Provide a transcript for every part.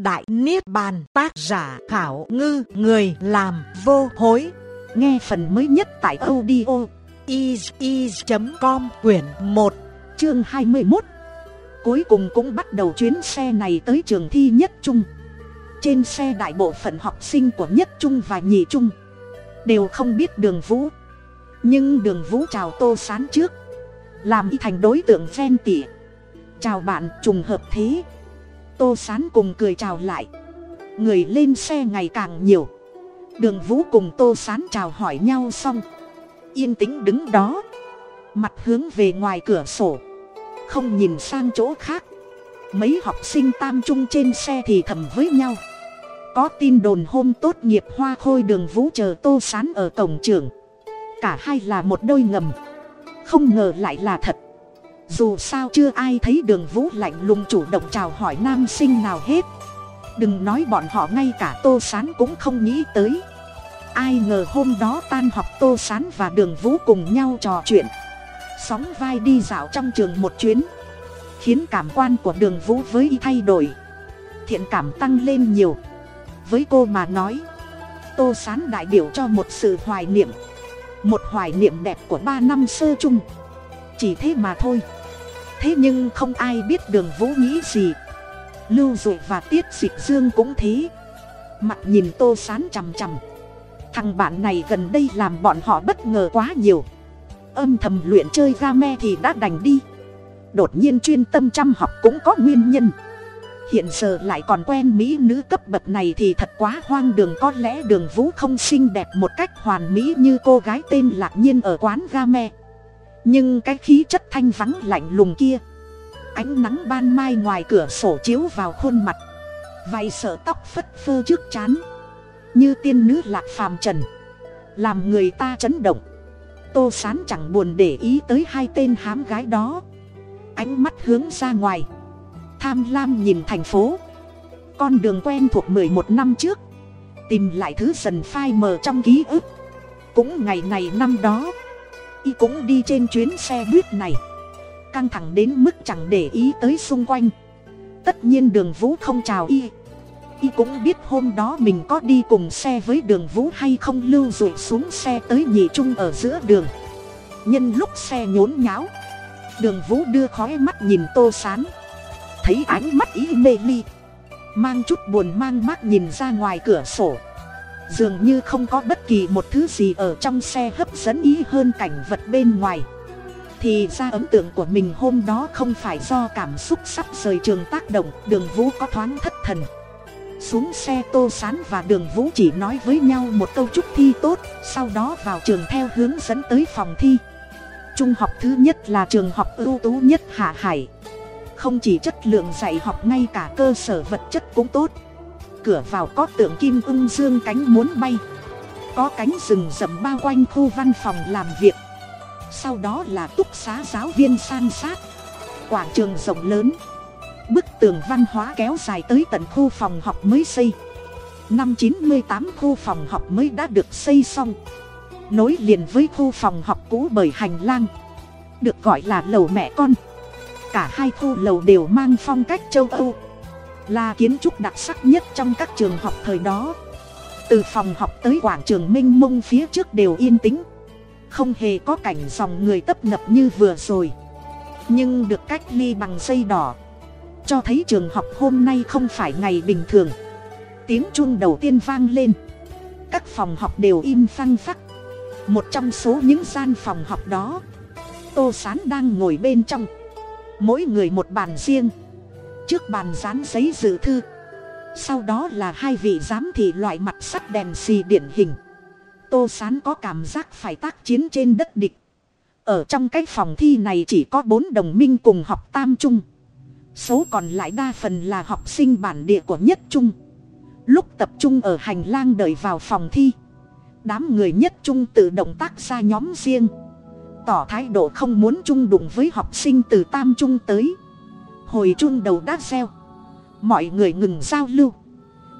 Đại Niết Bàn, tác giả khảo ngư, người làm vô hối. Nghe phần mới nhất tại audio is.com quyển 1 chương 21. Cuối cùng cũng bắt đầu chuyến xe này tới trường thi nhất trung. Trên xe đại bộ phận học sinh của nhất trung và nhị trung đều không biết đường vũ. Nhưng đường vũ chào tô sán trước. Làm y thành đối tượng ven tỉa. Chào bạn, trùng hợp thế tô sán cùng cười chào lại. Người lên xe ngày càng nhiều. Đường vũ cùng tô sán chào hỏi nhau xong. Yên tĩnh đứng đó. Mặt hướng về ngoài cửa sổ. Không nhìn sang chỗ khác. Mấy học sinh tam trung trên xe thì thầm với nhau. Có tin đồn hôm tốt nghiệp hoa khôi đường vũ chờ tô sán ở cổng trường. Cả hai là một đôi ngầm. Không ngờ lại là thật dù sao chưa ai thấy đường vũ lạnh lùng chủ động chào hỏi nam sinh nào hết. Đừng nói bọn họ ngay cả tô s á n cũng không nghĩ tới. Ai ngờ hôm đó tan học tô s á n và đường vũ cùng nhau trò chuyện. Sóng vai đi dạo trong trường một chuyến. Khiến cảm quan của đường vũ với y thay đổi. Thiện cảm tăng lên nhiều. Với cô mà nói, tô s á n đại biểu cho một sự hoài niệm. Một hoài niệm đẹp của ba năm sơ chung. Chỉ thế mà thôi thế nhưng không ai biết đường vũ nghĩ gì. Lưu dụ và tiết dịch dương cũng thế. Mặt nhìn tô sán chằm chằm. Thằng bạn này gần đây làm bọn họ bất ngờ quá nhiều. Âm thầm luyện chơi ga me thì đã đành đi. Đột nhiên chuyên tâm chăm học cũng có nguyên nhân. Hiện giờ lại còn quen mỹ nữ cấp bậc này thì thật quá hoang đường. Có lẽ đường vũ không xinh đẹp một cách hoàn mỹ như cô gái tên lạc nhiên ở quán ga me nhưng cái khí chất thanh vắng lạnh lùng kia. Ánh nắng ban mai ngoài cửa sổ chiếu vào khuôn mặt. Vài sợ tóc phất phơ trước chán như tiên nữ lạc phàm trần. Làm người ta chấn động. Tô sán chẳng buồn để ý tới hai tên hám gái đó. Ánh mắt hướng ra ngoài. Tham lam nhìn thành phố. Con đường quen thuộc mười một năm trước. Tìm lại thứ dần phai mờ trong ký ức. Cũng ngày này năm đó y cũng đi trên chuyến xe buýt này. Căng thẳng đến mức chẳng để ý tới xung quanh. Tất nhiên đường vũ không chào y. Y cũng biết hôm đó mình có đi cùng xe với đường vũ hay không lưu rụi xuống xe tới nhị trung ở giữa đường. Nhân lúc xe nhốn nháo, đường vũ đưa khói mắt nhìn tô sán. Thấy ánh mắt ý mê ly, mang chút buồn mang mắt nhìn ra ngoài cửa sổ dường như không có bất kỳ một thứ gì ở trong xe hấp dẫn ý hơn cảnh vật bên ngoài. Thì ra ấn tượng của mình hôm đó không phải do cảm xúc sắp rời trường tác động, đường vũ có thoáng thất thần. Xuống xe tô sán và đường vũ chỉ nói với nhau một câu chúc thi tốt, sau đó vào trường theo hướng dẫn tới phòng thi. Trung học thứ nhất là trường học ưu tú nhất hạ hải. Không chỉ chất lượng dạy học, ngay cả cơ sở vật chất cũng tốt cửa vào có tượng kim ưng dương cánh muốn bay. Có cánh rừng rậm bao quanh khu văn phòng làm việc. Sau đó là túc xá giáo viên san sát. Quảng trường rộng lớn. Bức tường văn hóa kéo dài tới tận khu phòng học mới xây. Năm chín mươi tám khu phòng học mới đã được xây xong. Nối liền với khu phòng học cũ bởi hành lang. Được gọi là lầu mẹ con. Cả hai khu lầu đều mang phong cách châu âu là kiến trúc đặc sắc nhất trong các trường học thời đó. Từ phòng học tới quảng trường m i n h mông phía trước đều yên tĩnh. Không hề có cảnh dòng người tấp nập như vừa rồi. Nhưng được cách ly bằng dây đỏ. Cho thấy trường học hôm nay không phải ngày bình thường. Tiếng chuông đầu tiên vang lên. Các phòng học đều im phăng phắc. Một trong số những gian phòng học đó, tô s á n đang ngồi bên trong. Mỗi người một bàn riêng trước bàn dán giấy dự thư. Sau đó là hai vị giám thị loại mặt sắt đèn xì điển hình. Tô sán có cảm giác phải tác chiến trên đất địch. Ở trong cái phòng thi này chỉ có bốn đồng minh cùng học tam trung. Số còn lại đa phần là học sinh bản địa của nhất trung. Lúc tập trung ở hành lang đợi vào phòng thi, đám người nhất trung tự động tác ra nhóm riêng. Tỏ thái độ không muốn chung đụng với học sinh từ tam trung tới hồi chun đầu đã xeo mọi người ngừng giao lưu.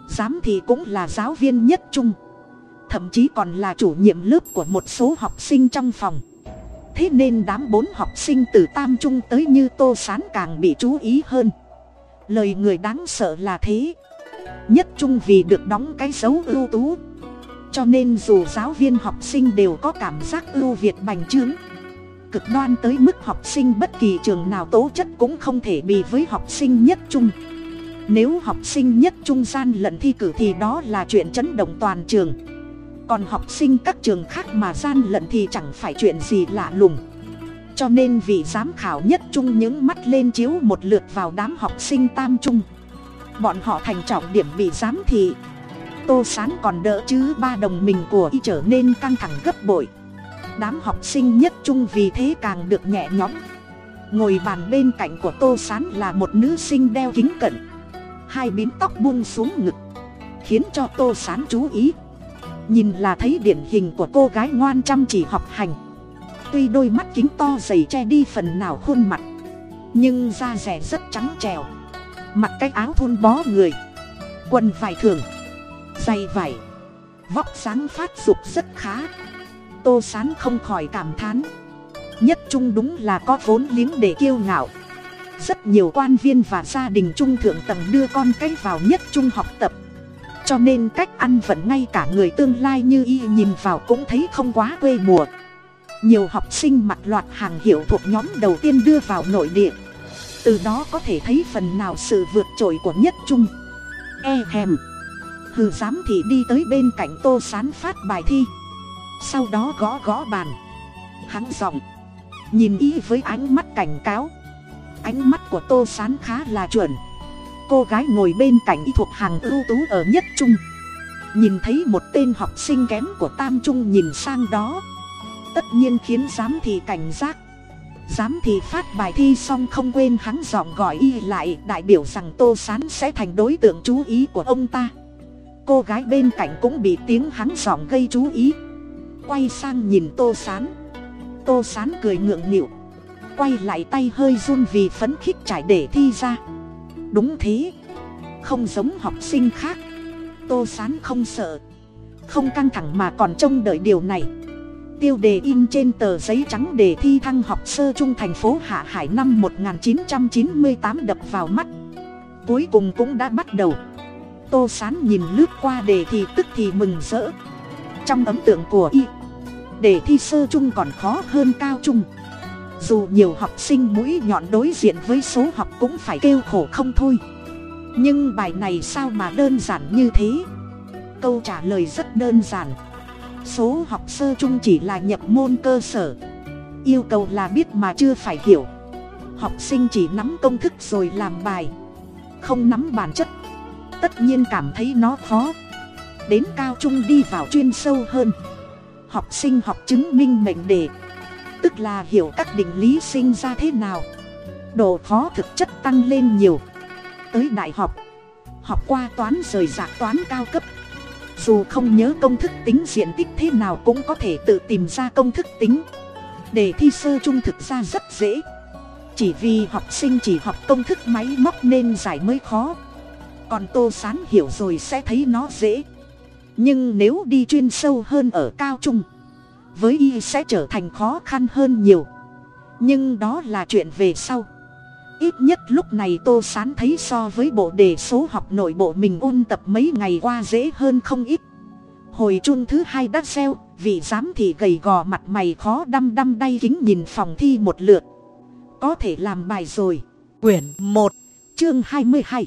Giám thị cũng là giáo viên nhất trung. Thậm chí còn là chủ nhiệm lớp của một số học sinh trong phòng. Thế nên đám bốn học sinh từ tam trung tới như tô sán càng bị chú ý hơn. Lời người đáng sợ là thế. Nhất trung vì được đóng cái dấu ưu tú. Cho nên dù giáo viên học sinh đều có cảm giác ưu việt bành trướng cực đoan tới mức học sinh bất kỳ trường nào tố chất cũng không thể bị với học sinh nhất trung. Nếu học sinh nhất trung gian lận thi cử thì đó là chuyện chấn động toàn trường. Còn học sinh các trường khác mà gian lận thì chẳng phải chuyện gì lạ lùng. Cho nên vị giám khảo nhất trung những mắt lên chiếu một lượt vào đám học sinh tam trung, bọn họ thành trọng điểm bị giám thị. Tô sán còn đỡ chứ ba đồng mình của y trở nên căng thẳng gấp bội đám học sinh nhất trung vì thế càng được nhẹ nhõm. Ngồi bàn bên cạnh của tô sán là một nữ sinh đeo kính cận. Hai bím tóc buông xuống ngực, khiến cho tô sán chú ý. Nhìn là thấy điển hình của cô gái ngoan chăm chỉ học hành. Tuy đôi mắt kính to dày che đi phần nào khuôn mặt, nhưng da rẻ rất trắng trèo mặc cái áo thun bó người, quần vải thường dày vải, vóc sáng phát dục rất khá tô sán không khỏi cảm thán. Nhất trung đúng là có vốn liếng để kiêu ngạo. Rất nhiều quan viên và gia đình trung thượng tầng đưa con cái vào nhất trung học tập. Cho nên cách ăn vận ngay cả người tương lai như y nhìn vào cũng thấy không quá quê mùa. Nhiều học sinh mặc loạt hàng hiệu thuộc nhóm đầu tiên đưa vào nội địa. Từ đó có thể thấy phần nào sự vượt trội của nhất trung. E hèm. Hừ dám thì đi tới bên cạnh tô sán phát bài thi sau đó gõ gõ bàn. Hắn giọng. Nhìn ý với ánh mắt cảnh cáo. Ánh mắt của tô sán khá là chuẩn. Cô gái ngồi bên cạnh y thuộc hàng ưu tú ở nhất trung. Nhìn thấy một tên học sinh kém của tam trung nhìn sang đó. Tất nhiên khiến giám thị cảnh giác. Giám thị phát bài thi xong không quên hắn dọn gọi y lại đại biểu rằng tô sán sẽ thành đối tượng chú ý của ông ta. Cô gái bên cạnh cũng bị tiếng hắn dọn gây chú ý quay sang nhìn tô sán. Tô sán cười ngượng nghịu. Quay lại tay hơi run vì phấn khích trải để thi ra. Đúng thế. Không giống học sinh khác. Tô sán không sợ. Không căng thẳng mà còn trông đợi điều này. Tiêu đề in trên tờ giấy trắng đề thi thăng học sơ trung thành phố hạ hải năm 1998 đập vào mắt. Cuối cùng cũng đã bắt đầu. Tô sán nhìn lướt qua đề thi tức thì mừng rỡ trong ấn tượng của y. Để thi sơ trung còn khó hơn cao trung dù nhiều học sinh mũi nhọn đối diện với số học cũng phải kêu khổ không thôi. Nhưng bài này sao mà đơn giản như thế? Câu trả lời rất đơn giản. Số học sơ trung chỉ là nhập môn cơ sở. Yêu cầu là biết mà chưa phải hiểu. Học sinh chỉ nắm công thức rồi làm bài. Không nắm bản chất. Tất nhiên cảm thấy nó khó đến cao trung đi vào chuyên sâu hơn. Học sinh học chứng minh mệnh đề, tức là hiểu các định lý sinh ra thế nào. Độ khó thực chất tăng lên nhiều. Tới đại học học qua toán rời rạc toán cao cấp. Dù không nhớ công thức tính diện tích thế nào cũng có thể tự tìm ra công thức tính. Đề thi sơ trung thực ra rất dễ. Chỉ vì học sinh chỉ học công thức máy móc nên giải mới khó. Còn tô sán hiểu rồi sẽ thấy nó dễ nhưng nếu đi chuyên sâu hơn ở cao trung, với y sẽ trở thành khó khăn hơn nhiều. Nhưng đó là chuyện về sau. Ít nhất lúc này tô sán thấy so với bộ đề số học nội bộ mình ôn tập mấy ngày qua dễ hơn không ít. Hồi chun thứ hai đã xeo vì dám thì gầy gò mặt mày khó đăm đăm đay kính nhìn phòng thi một lượt. Có thể làm bài rồi. Quyển một, chương hai mươi hai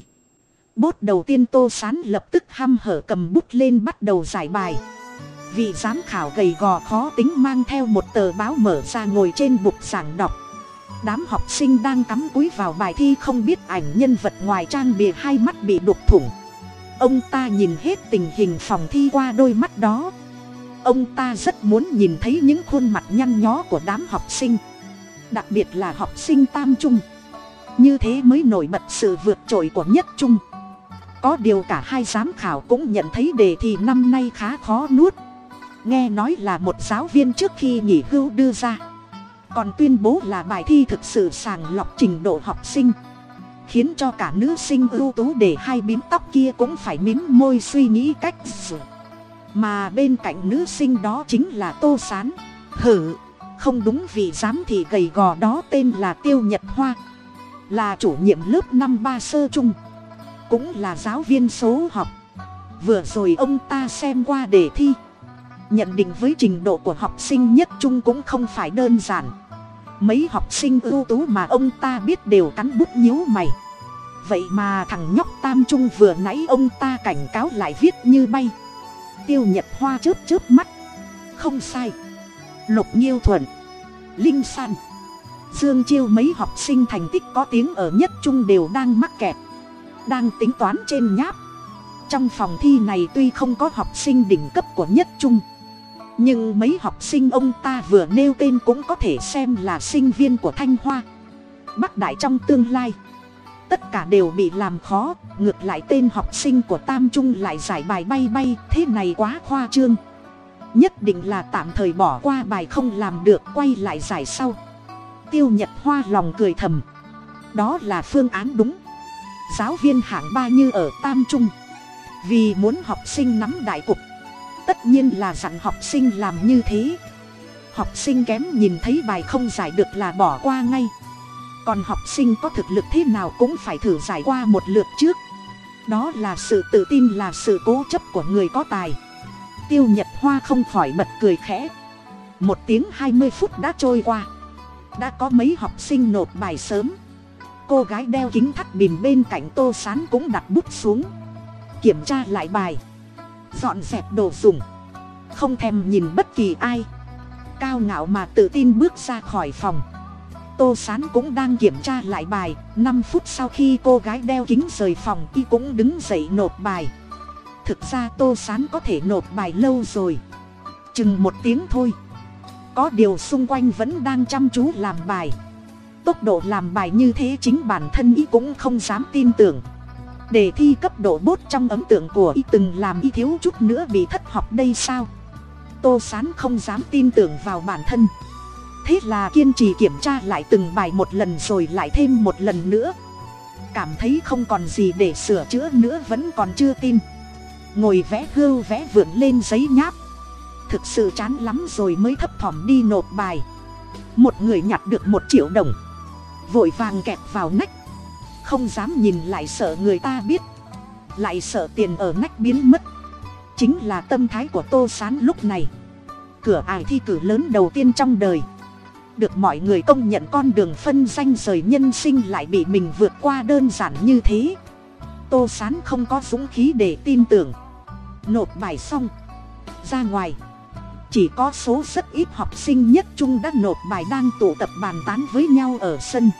bốt đầu tiên tô sán lập tức hăm hở cầm bút lên bắt đầu giải bài. Vị giám khảo gầy gò khó tính mang theo một tờ báo mở ra ngồi trên bục giảng đọc. Đám học sinh đang cắm cúi vào bài thi không biết ảnh nhân vật ngoài trang bìa hai mắt bị đục thủng. Ông ta nhìn hết tình hình phòng thi qua đôi mắt đó. Ông ta rất muốn nhìn thấy những khuôn mặt nhăn nhó của đám học sinh, đặc biệt là học sinh tam trung. Như thế mới nổi bật sự vượt trội của nhất trung có điều cả hai giám khảo cũng nhận thấy đề thi năm nay khá khó nuốt. Nghe nói là một giáo viên trước khi nghỉ hưu đưa ra. Còn tuyên bố là bài thi thực sự sàng lọc trình độ học sinh. Khiến cho cả nữ sinh ưu tú để hai bím tóc kia cũng phải mím môi suy nghĩ cách xử mà bên cạnh nữ sinh đó chính là tô s á n hử, không đúng vì giám thị gầy gò đó tên là tiêu nhật hoa. Là chủ nhiệm lớp năm ba sơ trung cũng là giáo viên số học. Vừa rồi ông ta xem qua đề thi. Nhận định với trình độ của học sinh nhất trung cũng không phải đơn giản. Mấy học sinh ưu tú mà ông ta biết đều cắn bút nhíu mày. Vậy mà thằng nhóc tam trung vừa nãy ông ta cảnh cáo lại viết như bay. Tiêu nhật hoa chớp chớp mắt. Không sai. Lục nhiêu thuận. Linh san. Dương chiêu mấy học sinh thành tích có tiếng ở nhất trung đều đang mắc kẹt đang tính toán trên nháp. Trong phòng thi này tuy không có học sinh đỉnh cấp của nhất trung, nhưng mấy học sinh ông ta vừa nêu tên cũng có thể xem là sinh viên của thanh hoa. Bắc đại trong tương lai, tất cả đều bị làm khó, ngược lại tên học sinh của tam trung lại giải bài bay bay, thế này quá khoa trương. Nhất định là tạm thời bỏ qua bài không làm được, quay lại giải sau. Tiêu nhật hoa lòng cười thầm. Đó là phương án đúng giáo viên hạng ba như ở tam trung. Vì muốn học sinh nắm đại cục. Tất nhiên là dặn học sinh làm như thế. Học sinh kém nhìn thấy bài không giải được là bỏ qua ngay. Còn học sinh có thực lực thế nào cũng phải thử giải qua một lượt trước. Đó là sự tự tin là sự cố chấp của người có tài. Tiêu nhật hoa không khỏi bật cười khẽ. Một tiếng hai mươi phút đã trôi qua. Đã có mấy học sinh nộp bài sớm cô gái đeo kính thắt bìm bên cạnh tô sán cũng đặt bút xuống. Kiểm tra lại bài. Dọn dẹp đồ dùng. Không thèm nhìn bất kỳ ai. Cao ngạo mà tự tin bước ra khỏi phòng. Tô sán cũng đang kiểm tra lại bài. Năm phút sau khi cô gái đeo kính rời phòng, y cũng đứng dậy nộp bài. Thực ra tô sán có thể nộp bài lâu rồi. Chừng một tiếng thôi. Có điều xung quanh vẫn đang chăm chú làm bài tốc độ làm bài như thế chính bản thân y cũng không dám tin tưởng. Đề thi cấp độ bốt trong ấn tượng của y từng làm y thiếu chút nữa bị thất học đây sao? Tô sán không dám tin tưởng vào bản thân. Thế là kiên trì kiểm tra lại từng bài một lần rồi lại thêm một lần nữa. Cảm thấy không còn gì để sửa chữa nữa vẫn còn chưa tin. Ngồi vẽ hưu vẽ vượn lên giấy nháp. Thực sự chán lắm rồi mới thấp thỏm đi nộp bài. Một người nhặt được một triệu đồng vội vàng kẹp vào nách. Không dám nhìn lại sợ người ta biết. Lại sợ tiền ở nách biến mất. Chính là tâm thái của tô s á n lúc này. Cửa ải thi cử lớn đầu tiên trong đời. Được mọi người công nhận con đường phân danh rời nhân sinh lại bị mình vượt qua đơn giản như thế. Tô s á n không có dũng khí để tin tưởng. Nộp bài xong. Ra ngoài chỉ có số rất ít học sinh nhất trung đã nộp bài đang tụ tập bàn tán với nhau ở sân.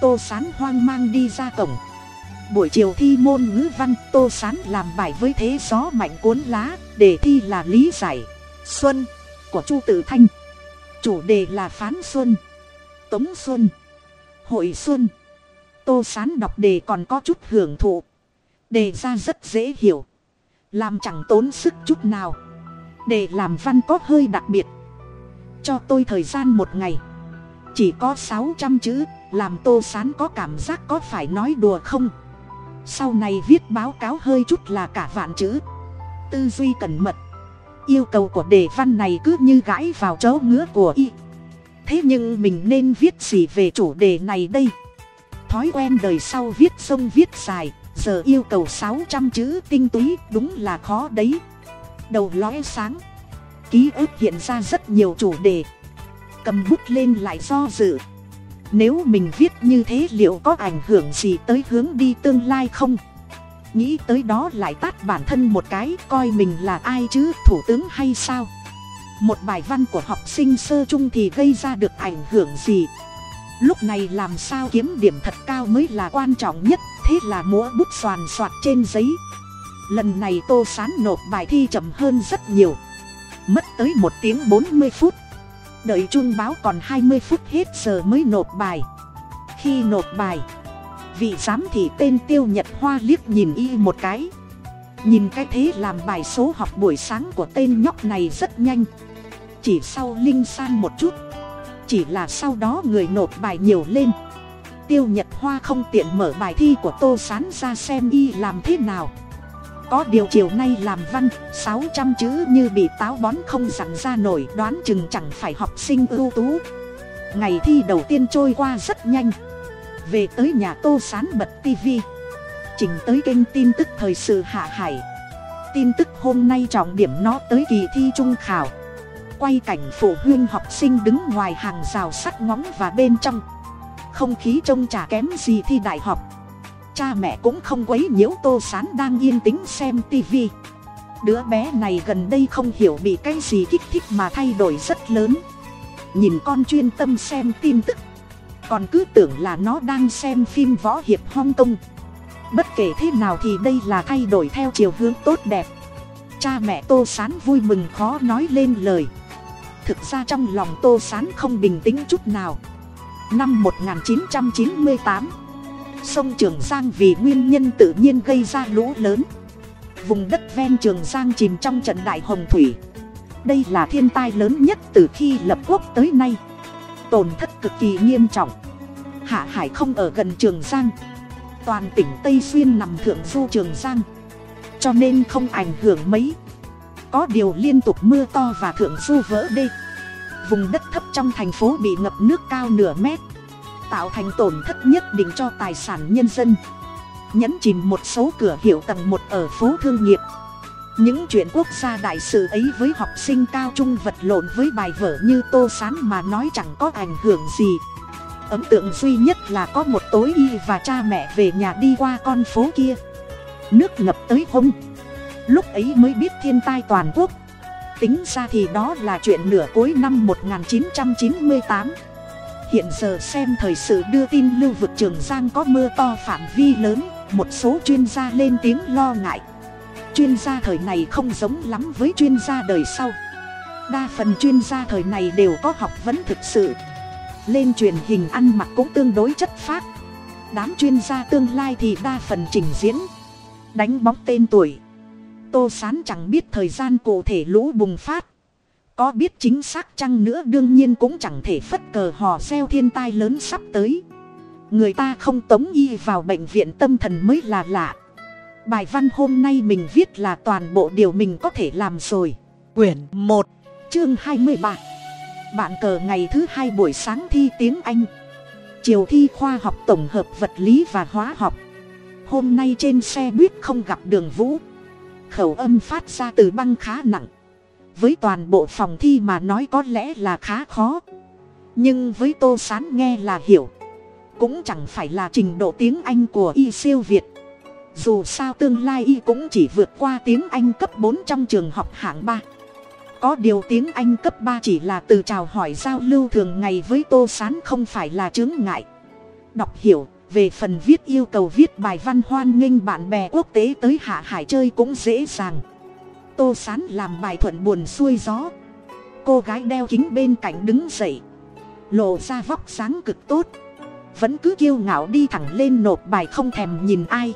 Tô sán hoang mang đi ra cổng. Buổi chiều thi môn ngữ văn, tô sán làm bài với thế gió mạnh cuốn lá, đề thi là lý giải, xuân, của chu tử thanh. Chủ đề là phán xuân, tống xuân, hội xuân. Tô sán đọc đề còn có chút hưởng thụ. Đề ra rất dễ hiểu, làm chẳng tốn sức chút nào để làm văn có hơi đặc biệt. Cho tôi thời gian một ngày. Chỉ có sáu trăm chữ, làm tô sán có cảm giác có phải nói đùa không? Sau này viết báo cáo hơi chút là cả vạn chữ. Tư duy cẩn mật. Yêu cầu của đề văn này cứ như gãi vào chỗ ngứa của y. Thế nhưng mình nên viết gì về chủ đề này đây? Thói quen đời sau viết sông viết dài, giờ yêu cầu sáu trăm chữ tinh túy, đúng là khó đấy đầu lóe sáng. Ký ức hiện ra rất nhiều chủ đề. Cầm bút lên lại do dự. Nếu mình viết như thế liệu có ảnh hưởng gì tới hướng đi tương lai không? Nghĩ tới đó lại tát bản thân một cái, coi mình là ai chứ, thủ tướng hay sao? Một bài văn của học sinh sơ chung thì gây ra được ảnh hưởng gì? Lúc này làm sao kiếm điểm thật cao mới là quan trọng nhất, thế là múa bút xoàn xoạt trên giấy lần này tô sán nộp bài thi chậm hơn rất nhiều. Mất tới một tiếng bốn mươi phút. Đợi chung báo còn hai mươi phút hết giờ mới nộp bài. Khi nộp bài, vị giám thị tên tiêu nhật hoa liếc nhìn y một cái. Nhìn cái thế làm bài số học buổi sáng của tên nhóc này rất nhanh. Chỉ sau linh san một chút, chỉ là sau đó người nộp bài nhiều lên. Tiêu nhật hoa không tiện mở bài thi của tô sán ra xem y làm thế nào có điều chiều nay làm văn, sáu trăm chữ như bị táo bón không dặn ra nổi, đoán chừng chẳng phải học sinh ưu tú. Ngày thi đầu tiên trôi qua rất nhanh. Về tới nhà tô sán bật tivi chỉnh tới kênh tin tức thời sự hạ hải. Tin tức hôm nay trọng điểm nó tới kỳ thi trung khảo. Quay cảnh phụ huynh học sinh đứng ngoài hàng rào sắt ngóng và bên trong. Không khí trông chả kém gì thi đại học cha mẹ cũng không quấy nhiễu tô sán đang yên tĩnh xem tivi đứa bé này gần đây không hiểu bị cái gì kích thích mà thay đổi rất lớn. Nhìn con chuyên tâm xem tin tức. Còn cứ tưởng là nó đang xem phim võ hiệp hong kong. Bất kể thế nào thì đây là thay đổi theo chiều hướng tốt đẹp. Cha mẹ tô sán vui mừng khó nói lên lời. Thực ra trong lòng tô sán không bình tĩnh chút nào. Năm 1998 sông trường giang vì nguyên nhân tự nhiên gây ra lũ lớn. Vùng đất ven trường giang chìm trong trận đại hồng thủy. Đây là thiên tai lớn nhất từ khi lập quốc tới nay. Tổn thất cực kỳ nghiêm trọng. Hạ hải không ở gần trường giang. Toàn tỉnh tây xuyên nằm thượng du trường giang. Cho nên không ảnh hưởng mấy. Có điều liên tục mưa to và thượng du vỡ đê. Vùng đất thấp trong thành phố bị ngập nước cao nửa mét tạo thành tổn thất nhất định cho tài sản nhân dân. Nhấn chìm một số cửa hiệu tầng một ở phố thương nghiệp. Những chuyện quốc gia đại sự ấy với học sinh cao trung vật lộn với bài vở như tô sán mà nói chẳng có ảnh hưởng gì. Ấn tượng duy nhất là có một tối y và cha mẹ về nhà đi qua con phố kia. Nước ngập tới hông. Lúc ấy mới biết thiên tai toàn quốc. Tính ra thì đó là chuyện nửa cuối năm 1998 hiện giờ xem thời sự đưa tin lưu vực trường giang có mưa to phạm vi lớn, một số chuyên gia lên tiếng lo ngại. Chuyên gia thời này không giống lắm với chuyên gia đời sau. Đa phần chuyên gia thời này đều có học vấn thực sự. Lên truyền hình ăn mặc cũng tương đối chất phác. Đám chuyên gia tương lai thì đa phần trình diễn. Đánh bóng tên tuổi. Tô sán chẳng biết thời gian cụ thể lũ bùng phát có biết chính xác chăng nữa đương nhiên cũng chẳng thể phất cờ hò reo thiên tai lớn sắp tới. Người ta không tống y vào bệnh viện tâm thần mới là lạ. Bài văn hôm nay mình viết là toàn bộ điều mình có thể làm rồi. Quyển một chương hai mươi ba. Bạn cờ ngày thứ hai buổi sáng thi tiếng anh. Chiều thi khoa học tổng hợp vật lý và hóa học. Hôm nay trên xe buýt không gặp đường vũ. Khẩu âm phát ra từ băng khá nặng với toàn bộ phòng thi mà nói có lẽ là khá khó. Nhưng với tô s á n nghe là hiểu. Cũng chẳng phải là trình độ tiếng anh của y siêu việt. Dù sao tương lai y cũng chỉ vượt qua tiếng anh cấp bốn trong trường học hạng ba. Có điều tiếng anh cấp ba chỉ là từ chào hỏi giao lưu thường ngày với tô s á n không phải là chướng ngại. Đọc hiểu, về phần viết yêu cầu viết bài văn hoan nghênh bạn bè quốc tế tới hạ hải chơi cũng dễ dàng tô sán làm bài thuận buồn xuôi gió. Cô gái đeo kính bên cạnh đứng dậy. Lộ ra vóc sáng cực tốt. Vẫn cứ kiêu ngạo đi thẳng lên nộp bài không thèm nhìn ai.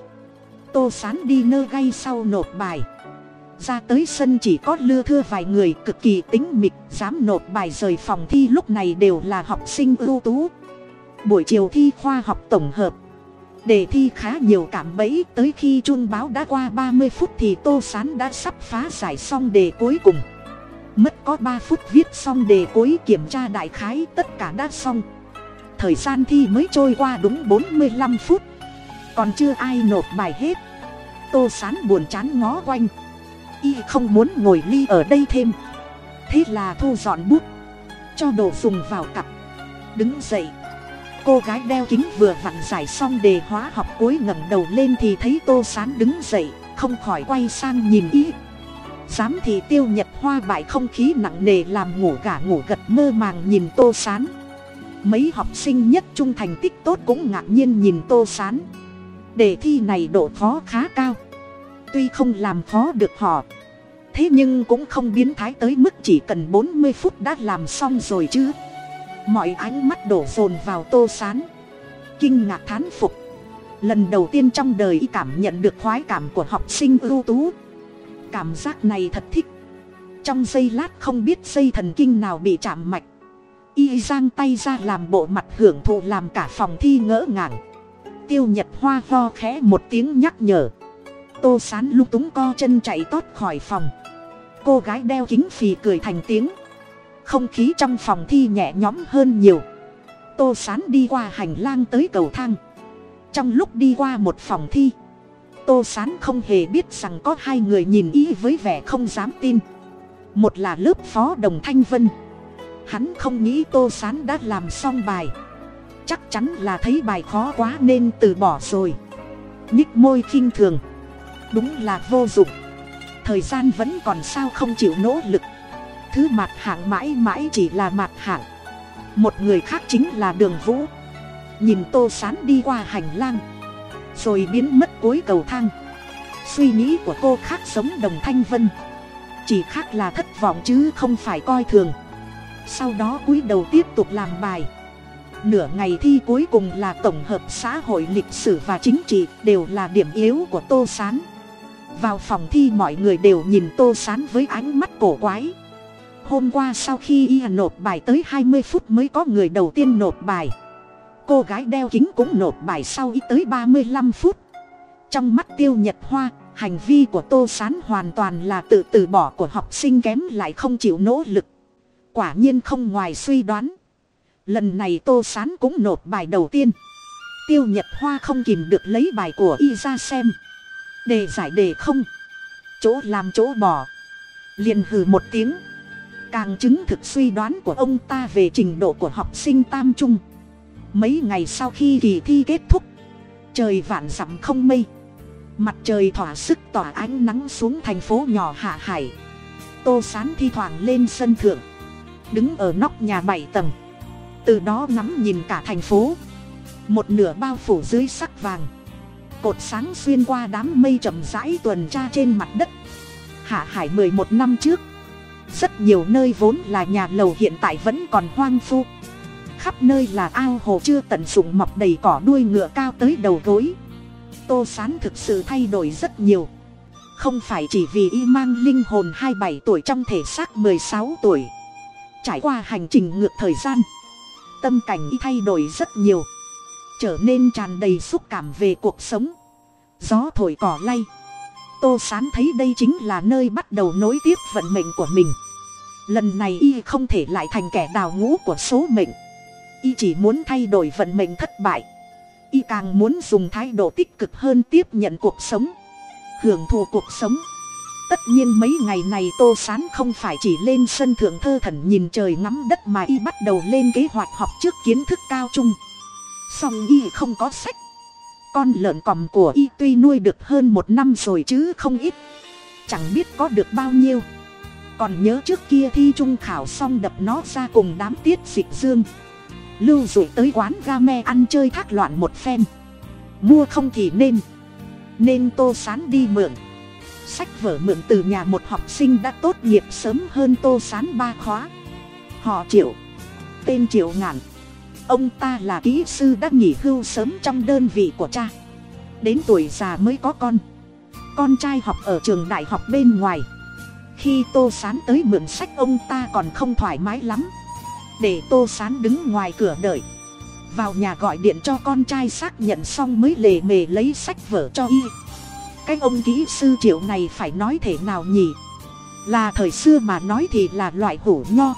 Tô sán đi nơ gay sau nộp bài. Ra tới sân chỉ có lưa thưa vài người cực kỳ tính mịt dám nộp bài rời phòng thi lúc này đều là học sinh ưu tú. Buổi chiều thi khoa học tổng hợp đề thi khá nhiều cảm bẫy, tới khi chuông báo đã qua ba mươi phút thì tô sán đã sắp phá giải xong đề cuối cùng. Mất có ba phút viết xong đề cuối kiểm tra đại khái, tất cả đã xong. Thời gian thi mới trôi qua đúng bốn mươi lăm phút. Còn chưa ai nộp bài hết. Tô sán buồn chán ngó quanh. Y không muốn ngồi ly ở đây thêm. Thế là thu dọn bút. Cho đồ dùng vào cặp. Đứng dậy cô gái đeo kính vừa vặn giải xong đề hóa học cuối ngẩng đầu lên thì thấy tô sán đứng dậy, không khỏi quay sang nhìn ý dám thì tiêu nhật hoa bại không khí nặng nề làm ngủ gà ngủ gật mơ màng nhìn tô sán. Mấy học sinh nhất trung thành tích tốt cũng ngạc nhiên nhìn tô sán. Đề thi này độ khó khá cao. Tuy không làm khó được họ, thế nhưng cũng không biến thái tới mức chỉ cần bốn mươi phút đã làm xong rồi chứ mọi ánh mắt đổ dồn vào tô sán. Kinh ngạc thán phục. Lần đầu tiên trong đời y cảm nhận được khoái cảm của học sinh ưu tú. Cảm giác này thật thích. Trong giây lát không biết dây thần kinh nào bị chạm mạch. Y giang tay ra làm bộ mặt hưởng thụ làm cả phòng thi ngỡ ngàng. Tiêu nhật hoa ho khẽ một tiếng nhắc nhở. Tô sán lung túng co chân chạy tót khỏi phòng. Cô gái đeo kính phì cười thành tiếng không khí trong phòng thi nhẹ nhõm hơn nhiều. Tô sán đi qua hành lang tới cầu thang. Trong lúc đi qua một phòng thi, tô sán không hề biết rằng có hai người nhìn ý với vẻ không dám tin. Một là lớp phó đồng thanh vân. Hắn không nghĩ tô sán đã làm xong bài. Chắc chắn là thấy bài khó quá nên từ bỏ rồi. Nhích môi khinh thường. Đúng là vô dụng. Thời gian vẫn còn sao không chịu nỗ lực thứ mặt hạng mãi mãi chỉ là mặt hạng. Một người khác chính là đường vũ. Nhìn tô sán đi qua hành lang, rồi biến mất cuối cầu thang. Suy nghĩ của cô khác sống đồng thanh vân. Chỉ khác là thất vọng chứ không phải coi thường. Sau đó cúi đầu tiếp tục làm bài. Nửa ngày thi cuối cùng là tổng hợp xã hội lịch sử và chính trị đều là điểm yếu của tô s á n vào phòng thi mọi người đều nhìn tô s á n với ánh mắt cổ quái hôm qua sau khi y nộp bài tới hai mươi phút mới có người đầu tiên nộp bài. Cô gái đeo kính cũng nộp bài sau y tới ba mươi lăm phút. Trong mắt tiêu nhật hoa, hành vi của tô s á n hoàn toàn là tự từ bỏ của học sinh kém lại không chịu nỗ lực. Quả nhiên không ngoài suy đoán. Lần này tô sán cũng nộp bài đầu tiên. Tiêu nhật hoa không kìm được lấy bài của y ra xem. Đề giải đề không? Chỗ làm chỗ bỏ. Liền hừ một tiếng càng chứng thực suy đoán của ông ta về trình độ của học sinh tam trung. Mấy ngày sau khi kỳ thi kết thúc, trời vạn dặm không mây. Mặt trời thỏa sức tỏa ánh nắng xuống thành phố nhỏ hạ hải. Tô sán thi thoảng lên sân thượng, đứng ở nóc nhà bảy tầng. Từ đó ngắm nhìn cả thành phố. Một nửa bao phủ dưới sắc vàng. Cột sáng xuyên qua đám mây chậm rãi tuần tra trên mặt đất. Hạ hải mười một năm trước rất nhiều nơi vốn là nhà lầu hiện tại vẫn còn hoang phu khắp nơi là ao hồ chưa tận dụng mọc đầy cỏ đuôi ngựa cao tới đầu gối. Tô sán thực sự thay đổi rất nhiều. Không phải chỉ vì y mang linh hồn hai bảy tuổi trong thể xác mười sáu tuổi. Trải qua hành trình ngược thời gian, tâm cảnh y thay đổi rất nhiều. Trở nên tràn đầy xúc cảm về cuộc sống. Gió thổi cỏ lay. Tô sán thấy đây chính là nơi bắt đầu nối tiếp vận mệnh của mình lần này y không thể lại thành kẻ đào ngũ của số mệnh. Y chỉ muốn thay đổi vận mệnh thất bại. Y càng muốn dùng thái độ tích cực hơn tiếp nhận cuộc sống, hưởng thụ cuộc sống. Tất nhiên mấy ngày này tô s á n không phải chỉ lên sân thượng thơ thần nhìn trời ngắm đất mà y bắt đầu lên kế hoạch học trước kiến thức cao chung song y không có sách. Con lợn còm của y tuy nuôi được hơn một năm rồi chứ không ít. Chẳng biết có được bao nhiêu còn nhớ trước kia thi trung khảo xong đập nó ra cùng đám tiết dịch dương. Lưu rủi tới quán ga me ăn chơi thác loạn một phen. Mua không thì nên. Nên tô sán đi mượn. Sách vở mượn từ nhà một học sinh đã tốt nghiệp sớm hơn tô sán ba khóa. Họ triệu. Tên triệu ngạn. Ông ta là kỹ sư đã nghỉ hưu sớm trong đơn vị của cha. Đến tuổi già mới có con. Con trai học ở trường đại học bên ngoài khi tô sán tới mượn sách, ông ta còn không thoải mái lắm. Để tô sán đứng ngoài cửa đợi. Vào nhà gọi điện cho con trai xác nhận xong mới lề mề lấy sách vở cho y. Cái ông kỹ sư triệu này phải nói thể nào nhỉ? Là thời xưa mà nói thì là loại hủ nho.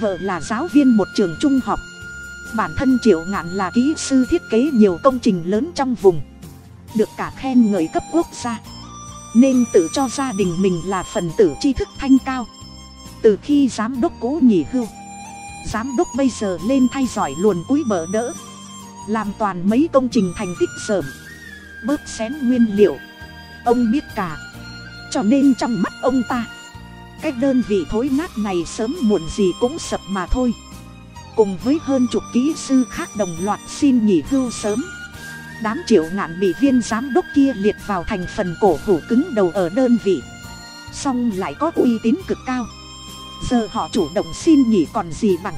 Vợ là giáo viên một trường trung học. Bản thân triệu ngạn là kỹ sư thiết kế nhiều công trình lớn trong vùng. Được cả khen ngợi cấp quốc gia nên tự cho gia đình mình là phần tử tri thức thanh cao. Từ khi giám đốc cũ nghỉ hưu, giám đốc bây giờ lên thay giỏi luồn cúi bờ đỡ, làm toàn mấy công trình thành tích sởm bớt xén nguyên liệu. Ông biết cả, cho nên trong mắt ông ta, cái đơn vị thối nát này sớm muộn gì cũng sập mà thôi. Cùng với hơn chục kỹ sư khác đồng loạt xin nghỉ hưu sớm đám triệu ngạn bị viên giám đốc kia liệt vào thành phần cổ hủ cứng đầu ở đơn vị. Song lại có uy tín cực cao. Giờ họ chủ động xin nghỉ còn gì bằng.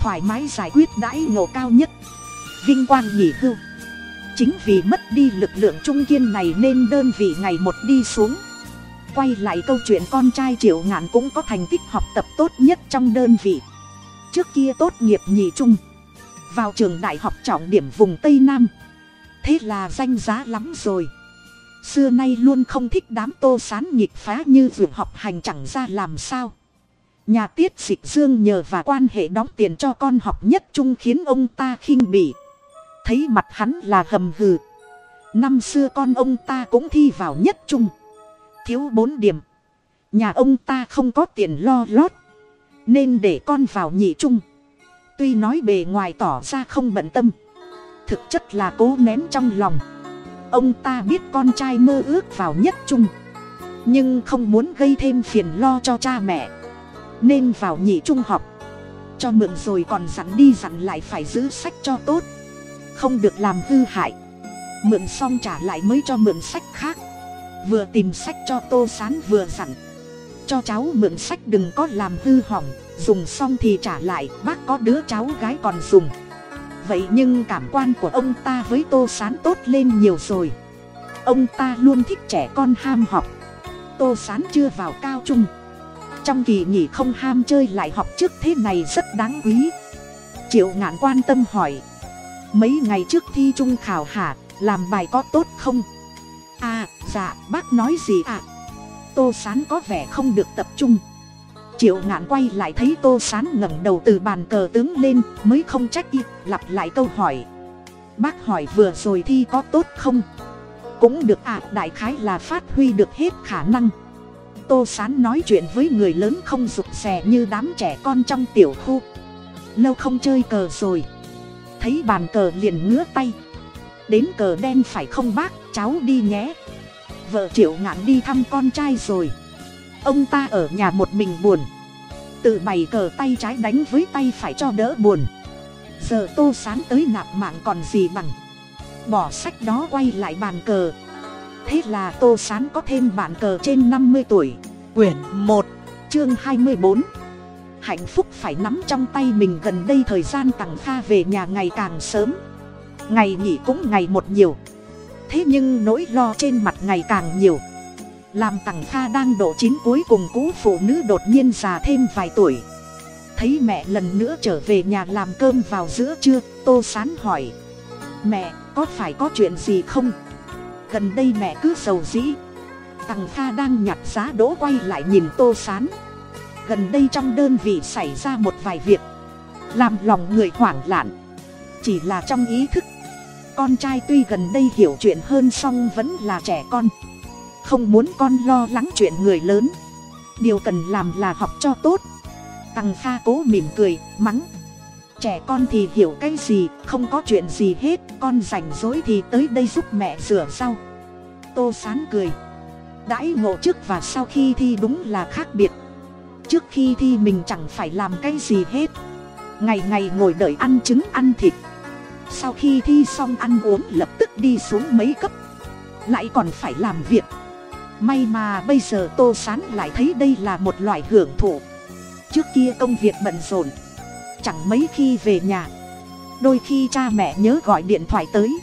Thoải mái giải quyết đãi ngộ cao nhất. Vinh quang nghỉ hưu. Chính vì mất đi lực lượng trung kiên này nên đơn vị ngày một đi xuống. Quay lại câu chuyện con trai triệu ngạn cũng có thành tích học tập tốt nhất trong đơn vị. Trước kia tốt nghiệp nhì trung. Vào trường đại học trọng điểm vùng tây nam thế là danh giá lắm rồi. Xưa nay luôn không thích đám tô sán nhịp phá như việc học hành chẳng ra làm sao. Nhà tiết dịch dương nhờ và quan hệ đóng tiền cho con học nhất trung khiến ông ta khinh bỉ. Thấy mặt hắn là hầm hừ. Năm xưa con ông ta cũng thi vào nhất trung. Thiếu bốn điểm. Nhà ông ta không có tiền lo lót. Nên để con vào nhị trung. Tuy nói bề ngoài tỏ ra không bận tâm thực chất là cố nén trong lòng. Ông ta biết con trai mơ ước vào nhất trung, nhưng không muốn gây thêm phiền lo cho cha mẹ, nên vào nhị trung học. Cho mượn rồi còn dặn đi dặn lại phải giữ sách cho tốt, không được làm hư hại. Mượn xong trả lại mới cho mượn sách khác. Vừa tìm sách cho tô sán vừa dặn, cho cháu mượn sách đừng có làm hư hỏng, dùng xong thì trả lại, bác có đứa cháu gái còn dùng vậy nhưng cảm quan của ông ta với tô sán tốt lên nhiều rồi. Ông ta luôn thích trẻ con ham học. Tô sán chưa vào cao trung. Trong kỳ nghỉ không ham chơi lại học trước thế này rất đáng quý. Triệu ngạn quan tâm hỏi, mấy ngày trước thi trung khảo hả làm bài có tốt không? À dạ bác nói gì ạ? À? tô sán có vẻ không được tập trung triệu ngạn quay lại thấy tô sán ngẩng đầu từ bàn cờ tướng lên mới không trách y lặp lại câu hỏi. Bác hỏi vừa rồi thi có tốt không? Cũng được ạ à, đại khái là phát huy được hết khả năng. Tô sán nói chuyện với người lớn không rụt rè như đám trẻ con trong tiểu khu. Lâu không chơi cờ rồi. Thấy bàn cờ liền ngứa tay. Đến cờ đen phải không bác cháu đi nhé. Vợ triệu ngạn đi thăm con trai rồi ông ta ở nhà một mình buồn. Tự bày cờ tay trái đánh với tay phải cho đỡ buồn. Giờ tô sán tới nạp mạng còn gì bằng. Bỏ sách đó quay lại bàn cờ. Thế là tô sán có thêm bàn cờ trên năm mươi tuổi. Quyển một, chương hai mươi bốn. Hạnh phúc phải nắm trong tay mình gần đây thời gian tằng kha về nhà ngày càng sớm. Ngày nghỉ cũng ngày một nhiều. Thế nhưng nỗi lo trên mặt ngày càng nhiều làm tằng kha đang độ chín cuối cùng cũ phụ nữ đột nhiên già thêm vài tuổi. Thấy mẹ lần nữa trở về nhà làm cơm vào giữa trưa, tô sán hỏi. Mẹ, có phải có chuyện gì không? Gần đây mẹ cứ sầu dĩ. Tằng kha đang nhặt giá đỗ quay lại nhìn tô sán. Gần đây trong đơn vị xảy ra một vài việc. Làm lòng người hoảng loạn. Chỉ là trong ý thức. Con trai tuy gần đây hiểu chuyện hơn song vẫn là trẻ con không muốn con lo lắng chuyện người lớn. Điều cần làm là học cho tốt. Tằng kha cố mỉm cười, mắng. Trẻ con thì hiểu cái gì, không có chuyện gì hết, con rảnh rỗi thì tới đây giúp mẹ rửa rau. Tô sán cười. Đãi ngộ trước và sau khi thi đúng là khác biệt. Trước khi thi mình chẳng phải làm cái gì hết. Ngày ngày ngồi đợi ăn trứng ăn thịt. Sau khi thi xong ăn uống lập tức đi xuống mấy cấp. Lại còn phải làm việc may mà bây giờ tô sán lại thấy đây là một loại hưởng thụ. Trước kia công việc bận rộn, chẳng mấy khi về nhà. Đôi khi cha mẹ nhớ gọi điện thoại tới.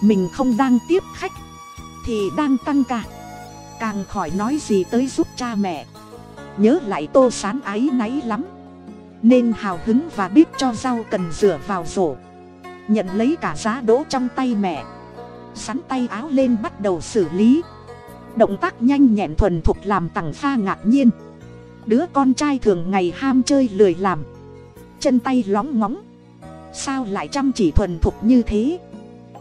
Mình không đang tiếp khách, thì đang tăng ca. Càng khỏi nói gì tới giúp cha mẹ. Nhớ lại tô sán áy náy lắm. Nên hào hứng và biết cho rau cần rửa vào rổ. Nhận lấy cả giá đỗ trong tay mẹ. Sắn tay áo lên bắt đầu xử lý động tác nhanh nhẹn thuần thục làm tằng pha ngạc nhiên. Đứa con trai thường ngày ham chơi lười làm. Chân tay lóng ngóng. Sao lại chăm chỉ thuần thục như thế?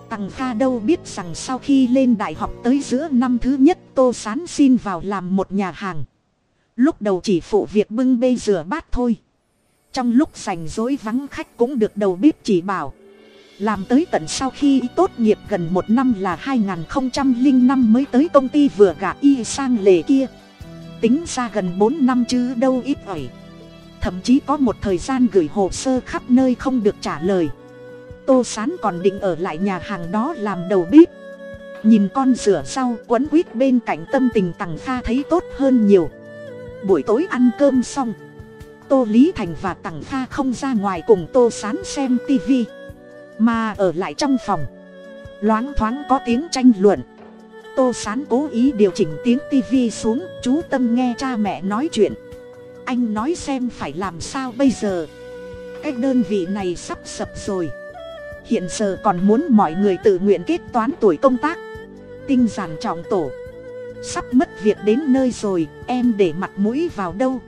Tằng pha đâu biết rằng sau khi lên đại học tới giữa năm thứ nhất, tô sán xin vào làm một nhà hàng. Lúc đầu chỉ phụ việc bưng bê rửa bát thôi. Trong lúc rảnh rối vắng khách cũng được đầu bếp chỉ bảo làm tới tận sau khi tốt nghiệp gần một năm là hai nghìn năm mới tới công ty vừa gả y sang lề kia. Tính ra gần bốn năm chứ đâu ít ỏi. Thậm chí có một thời gian gửi hồ sơ khắp nơi không được trả lời. Tô sán còn định ở lại nhà hàng đó làm đầu bếp. Nhìn con rửa rau quấn quýt bên cạnh tâm tình tằng kha thấy tốt hơn nhiều. Buổi tối ăn cơm xong, tô lý thành và tằng kha không ra ngoài cùng tô sán xem tivi mà ở lại trong phòng. Loáng thoáng có tiếng tranh luận. Tô sán cố ý điều chỉnh tiếng tivi xuống, chú tâm nghe cha mẹ nói chuyện. Anh nói xem phải làm sao bây giờ. Cái đơn vị này sắp sập rồi. Hiện giờ còn muốn mọi người tự nguyện kết toán tuổi công tác. Tinh giản trọng tổ. Sắp mất việc đến nơi rồi, em để mặt mũi vào đâu?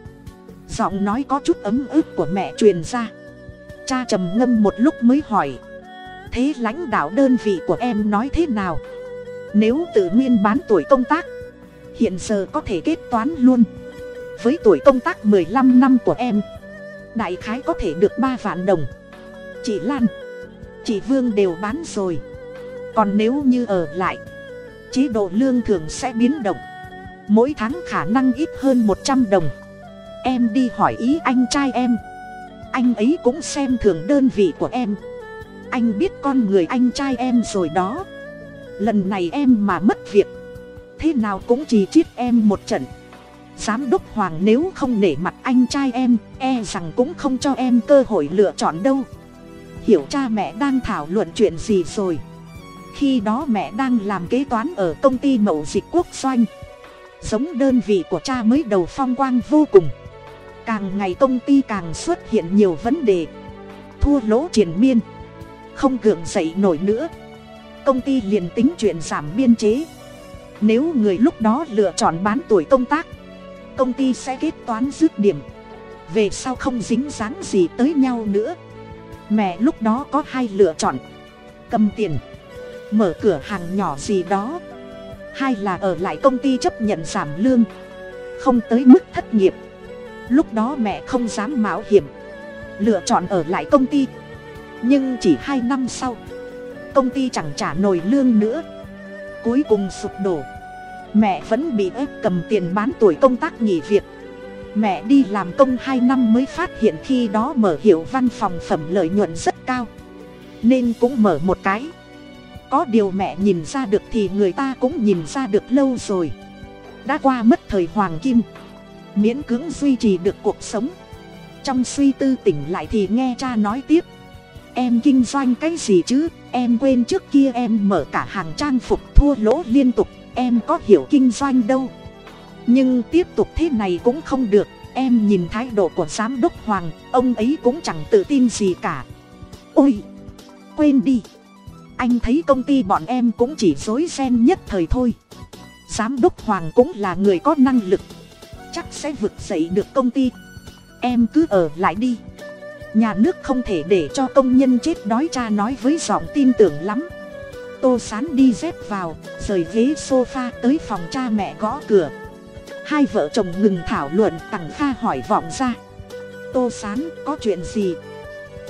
Giọng nói có chút ấm ức của mẹ truyền ra. Cha trầm ngâm một lúc mới hỏi thế lãnh đạo đơn vị của em nói thế nào. Nếu tự nguyên bán tuổi công tác, hiện giờ có thể kết toán luôn. Với tuổi công tác mười lăm năm của em, đại khái có thể được ba vạn đồng. Chị lan, chị vương đều bán rồi. Còn nếu như ở lại, chế độ lương thường sẽ biến động. Mỗi tháng khả năng ít hơn một trăm đồng. Em đi hỏi ý anh trai em. Anh ấy cũng xem thường đơn vị của em anh biết con người anh trai em rồi đó. Lần này em mà mất việc, thế nào cũng chỉ chiết em một trận. Giám đốc hoàng nếu không nể mặt anh trai em e rằng cũng không cho em cơ hội lựa chọn đâu. Hiểu cha mẹ đang thảo luận chuyện gì rồi? Khi đó mẹ đang làm kế toán ở công ty mậu dịch quốc doanh. Giống đơn vị của cha mới đầu phong quang vô cùng. Càng ngày công ty càng xuất hiện nhiều vấn đề. Thua lỗ triền miên không gượng dậy nổi nữa. Công ty liền tính chuyện giảm biên chế. Nếu người lúc đó lựa chọn bán tuổi công tác, công ty sẽ kết toán dứt điểm. Về sau không dính dáng gì tới nhau nữa. Mẹ lúc đó có hai lựa chọn. Cầm tiền, mở cửa hàng nhỏ gì đó. Hai là ở lại công ty chấp nhận giảm lương. Không tới mức thất nghiệp. Lúc đó mẹ không dám mạo hiểm. Lựa chọn ở lại công ty nhưng chỉ hai năm sau, công ty chẳng trả nổi lương nữa. Cuối cùng sụp đổ. Mẹ vẫn bị ép cầm tiền bán tuổi công tác nghỉ việc. Mẹ đi làm công hai năm mới phát hiện khi đó mở hiệu văn phòng phẩm lợi nhuận rất cao. Nên cũng mở một cái. Có điều mẹ nhìn ra được thì người ta cũng nhìn ra được lâu rồi. Đã qua mất thời hoàng kim. Miễn cưỡng duy trì được cuộc sống. Trong suy tư tỉnh lại thì nghe cha nói tiếp em kinh doanh cái gì chứ? Em quên trước kia em mở cả hàng trang phục thua lỗ liên tục. Em có hiểu kinh doanh đâu. Nhưng tiếp tục thế này cũng không được. Em nhìn thái độ của giám đốc hoàng, ông ấy cũng chẳng tự tin gì cả. Ôi! Quên đi. Anh thấy công ty bọn em cũng chỉ dối ren nhất thời thôi. Giám đốc hoàng cũng là người có năng lực. Chắc sẽ vực dậy được công ty. Em cứ ở lại đi nhà nước không thể để cho công nhân chết đói cha nói với giọng tin tưởng lắm. Tô sán đi dép vào, rời ghế sofa tới phòng cha mẹ gõ cửa. Hai vợ chồng ngừng thảo luận, tằng kha hỏi vọng ra. Tô sán, có chuyện gì?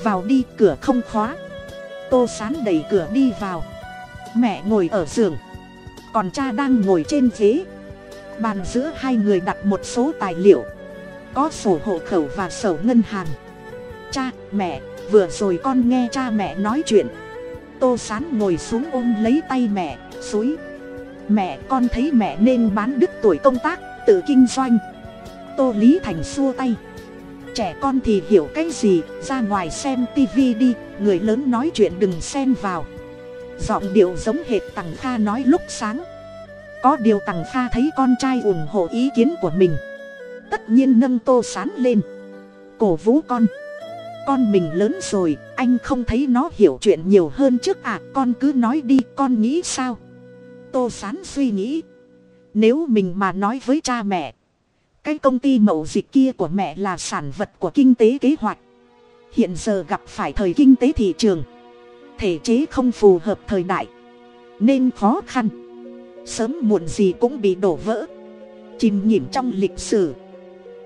Vào đi, cửa không khóa. Tô sán đẩy cửa đi vào. Mẹ ngồi ở giường. Còn cha đang ngồi trên ghế. Bàn giữa hai người đặt một số tài liệu. Có sổ hộ khẩu và sổ ngân hàng cha, mẹ. Vừa rồi con nghe cha mẹ nói chuyện. Tô sán ngồi xuống ôm lấy tay mẹ suối mẹ, con thấy mẹ nên bán đứt tuổi công tác, tự kinh doanh. Tô lý thành xua tay. Trẻ con thì hiểu cái gì? Ra ngoài xem tivi đi. Người lớn nói chuyện đừng xen vào. Giọng điệu giống hệt tằng kha nói lúc sáng. Có điều tằng kha thấy con trai ủng hộ ý kiến của mình. Tất nhiên nâng tô sán lên. Cổ vũ con con mình lớn rồi, anh không thấy nó hiểu chuyện nhiều hơn trước à con cứ nói đi, con nghĩ sao? Tô sán suy nghĩ. Nếu mình mà nói với cha mẹ, cái công ty mậu dịch kia của mẹ là sản vật của kinh tế kế hoạch. Hiện giờ gặp phải thời kinh tế thị trường, thể chế không phù hợp thời đại, nên khó khăn. Sớm muộn gì cũng bị đổ vỡ. Chìm nhìm trong lịch sử.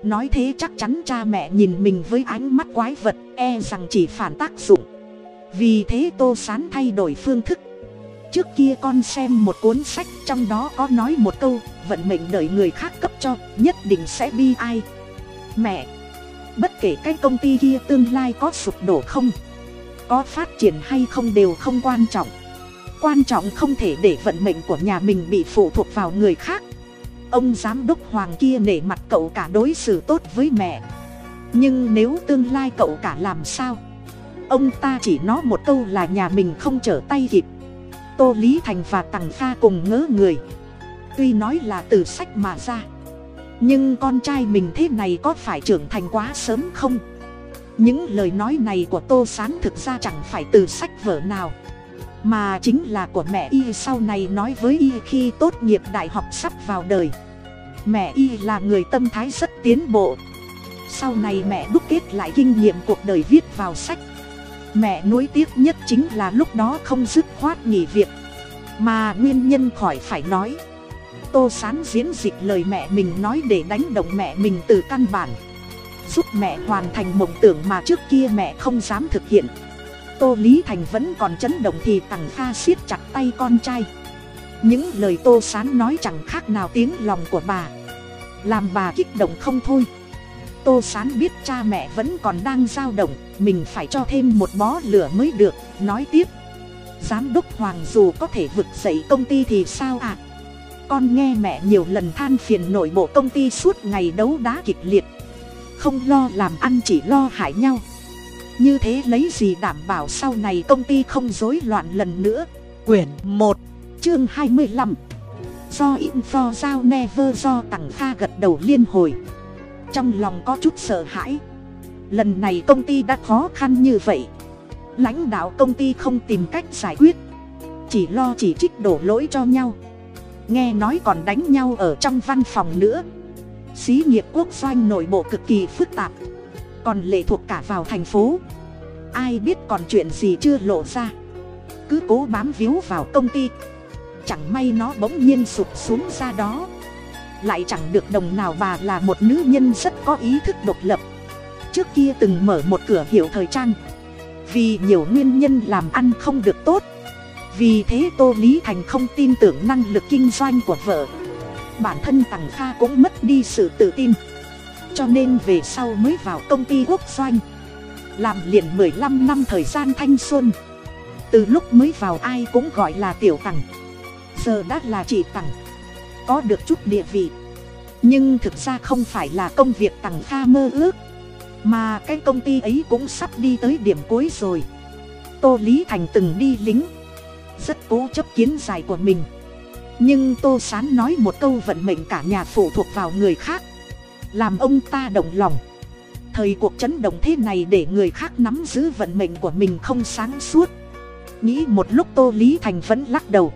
Nói thế chắc chắn cha mẹ nhìn mình với ánh mắt quái vật e rằng chỉ phản tác dụng. Vì thế tô sán thay đổi phương thức. Trước kia con xem một cuốn sách trong đó có nói một câu, vận mệnh đợi người khác cấp cho, nhất định sẽ bi ai. Mẹ, bất kể cái công ty kia tương lai có sụp đổ không, có phát triển hay không đều không quan trọng. Quan trọng không thể để vận mệnh của nhà mình bị phụ thuộc vào người khác. Ông giám đốc hoàng kia nể mặt cậu cả đối xử tốt với mẹ nhưng nếu tương lai cậu cả làm sao? Ông ta chỉ nói một câu là nhà mình không trở tay kịp. Tô lý thành và tằng pha cùng ngớ người. Tuy nói là từ sách mà ra. Nhưng con trai mình thế này có phải trưởng thành quá sớm không? Những lời nói này của tô s á n thực ra chẳng phải từ sách vở nào, mà chính là của mẹ y sau này nói với y khi tốt nghiệp đại học sắp vào đời. Mẹ y là người tâm thái rất tiến bộ sau này mẹ đúc kết lại kinh nghiệm cuộc đời viết vào sách. Mẹ nuối tiếc nhất chính là lúc đó không dứt khoát nghỉ việc. Mà nguyên nhân khỏi phải nói. Tô sán diễn dịch lời mẹ mình nói để đánh động mẹ mình từ căn bản. Giúp mẹ hoàn thành mộng tưởng mà trước kia mẹ không dám thực hiện. Tô lý thành vẫn còn chấn động thì tằng kha siết chặt tay con trai. Những lời tô sán nói chẳng khác nào tiếng lòng của bà. Làm bà kích động không thôi tô sán biết cha mẹ vẫn còn đang dao động, mình phải cho thêm một bó lửa mới được, nói tiếp. Giám đốc hoàng dù có thể vực dậy công ty thì sao ạ? À? con nghe mẹ nhiều lần than phiền nội bộ công ty suốt ngày đấu đá kịch liệt. Không lo làm ăn chỉ lo hại nhau. Như thế lấy gì đảm bảo sau này công ty không rối loạn lần nữa? Quyển một, chương hai mươi lăm. Do info giao never do tặng kha gật đầu liên hồi trong lòng có chút sợ hãi. Lần này công ty đã khó khăn như vậy. Lãnh đạo công ty không tìm cách giải quyết. Chỉ lo chỉ trích đổ lỗi cho nhau. Nghe nói còn đánh nhau ở trong văn phòng nữa. Xí nghiệp quốc doanh nội bộ cực kỳ phức tạp. Còn lệ thuộc cả vào thành phố. Ai biết còn chuyện gì chưa lộ ra. Cứ cố bám víu vào công ty. Chẳng may nó bỗng nhiên sụp xuống ra đó lại chẳng được đồng nào bà là một nữ nhân rất có ý thức độc lập. Trước kia từng mở một cửa hiệu thời trang. Vì nhiều nguyên nhân làm ăn không được tốt. Vì thế tô lý thành không tin tưởng năng lực kinh doanh của vợ. Bản thân tằng kha cũng mất đi sự tự tin. Cho nên về sau mới vào công ty quốc doanh. Làm liền mười lăm năm thời gian thanh xuân. Từ lúc mới vào ai cũng gọi là tiểu tằng. Giờ đã là chị tằng có được chút địa vị. Nhưng thực ra không phải là công việc tằng kha mơ ước, mà cái công ty ấy cũng sắp đi tới điểm cuối rồi. Tô lý thành từng đi lính, rất cố chấp kiến dài của mình. Nhưng tô sán nói một câu vận mệnh cả nhà phụ thuộc vào người khác, làm ông ta động lòng. Thời cuộc chấn động thế này để người khác nắm giữ vận mệnh của mình không sáng suốt. Nghĩ một lúc tô lý thành vẫn lắc đầu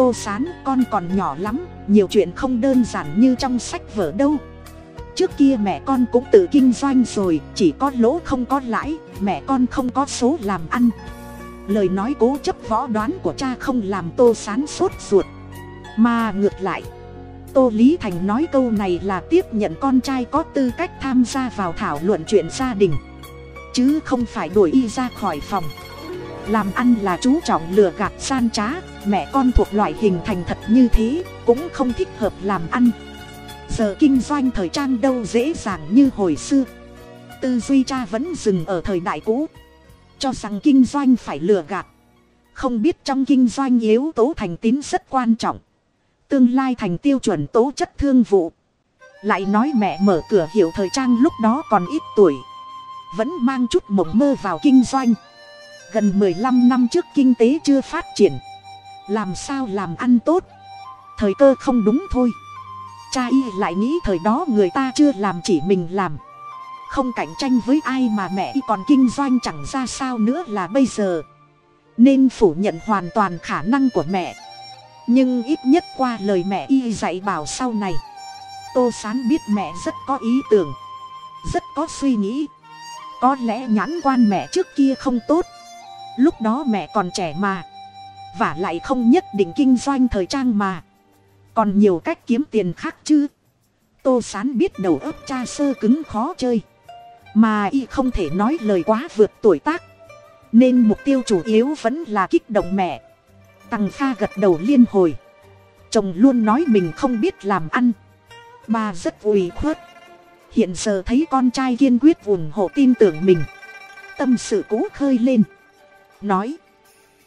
tô sán, con còn nhỏ lắm, nhiều chuyện không đơn giản như trong sách vở đâu. Trước kia mẹ con cũng tự kinh doanh rồi, chỉ có lỗ không có lãi, mẹ con không có số làm ăn. Lời nói cố chấp võ đoán của cha không làm tô sán sốt ruột. Mà ngược lại, tô lý thành nói câu này là tiếp nhận con trai có tư cách tham gia vào thảo luận chuyện gia đình. Chứ không phải đuổi y ra khỏi phòng làm ăn là chú trọng lừa gạt san trá, mẹ con thuộc loại hình thành thật như thế, cũng không thích hợp làm ăn. Giờ kinh doanh thời trang đâu dễ dàng như hồi xưa. Tư duy cha vẫn dừng ở thời đại cũ. Cho rằng kinh doanh phải lừa gạt. Không biết trong kinh doanh yếu tố thành tín rất quan trọng. Tương lai thành tiêu chuẩn tố chất thương vụ. Lại nói mẹ mở cửa hiệu thời trang lúc đó còn ít tuổi. Vẫn mang chút mộng mơ vào kinh doanh gần mười lăm năm trước kinh tế chưa phát triển. Làm sao làm ăn tốt? Thời cơ không đúng thôi. Cha y lại nghĩ thời đó người ta chưa làm chỉ mình làm. Không cạnh tranh với ai mà mẹ y còn kinh doanh chẳng ra sao nữa là bây giờ. Nên phủ nhận hoàn toàn khả năng của mẹ. Nhưng ít nhất qua lời mẹ y dạy bảo sau này. Tô sán biết mẹ rất có ý tưởng, rất có suy nghĩ. Có lẽ nhãn quan mẹ trước kia không tốt lúc đó mẹ còn trẻ mà và lại không nhất định kinh doanh thời trang mà còn nhiều cách kiếm tiền khác chứ tô sán biết đầu óc cha sơ cứng khó chơi mà y không thể nói lời quá vượt tuổi tác nên mục tiêu chủ yếu vẫn là kích động mẹ Tằng Kha gật đầu liên hồi. Chồng luôn nói mình không biết làm ăn. ba rất ủy khuất. Hiện giờ thấy con trai kiên quyết ủng hộ tin tưởng mình. Tâm sự cũ khơi lên. Nói.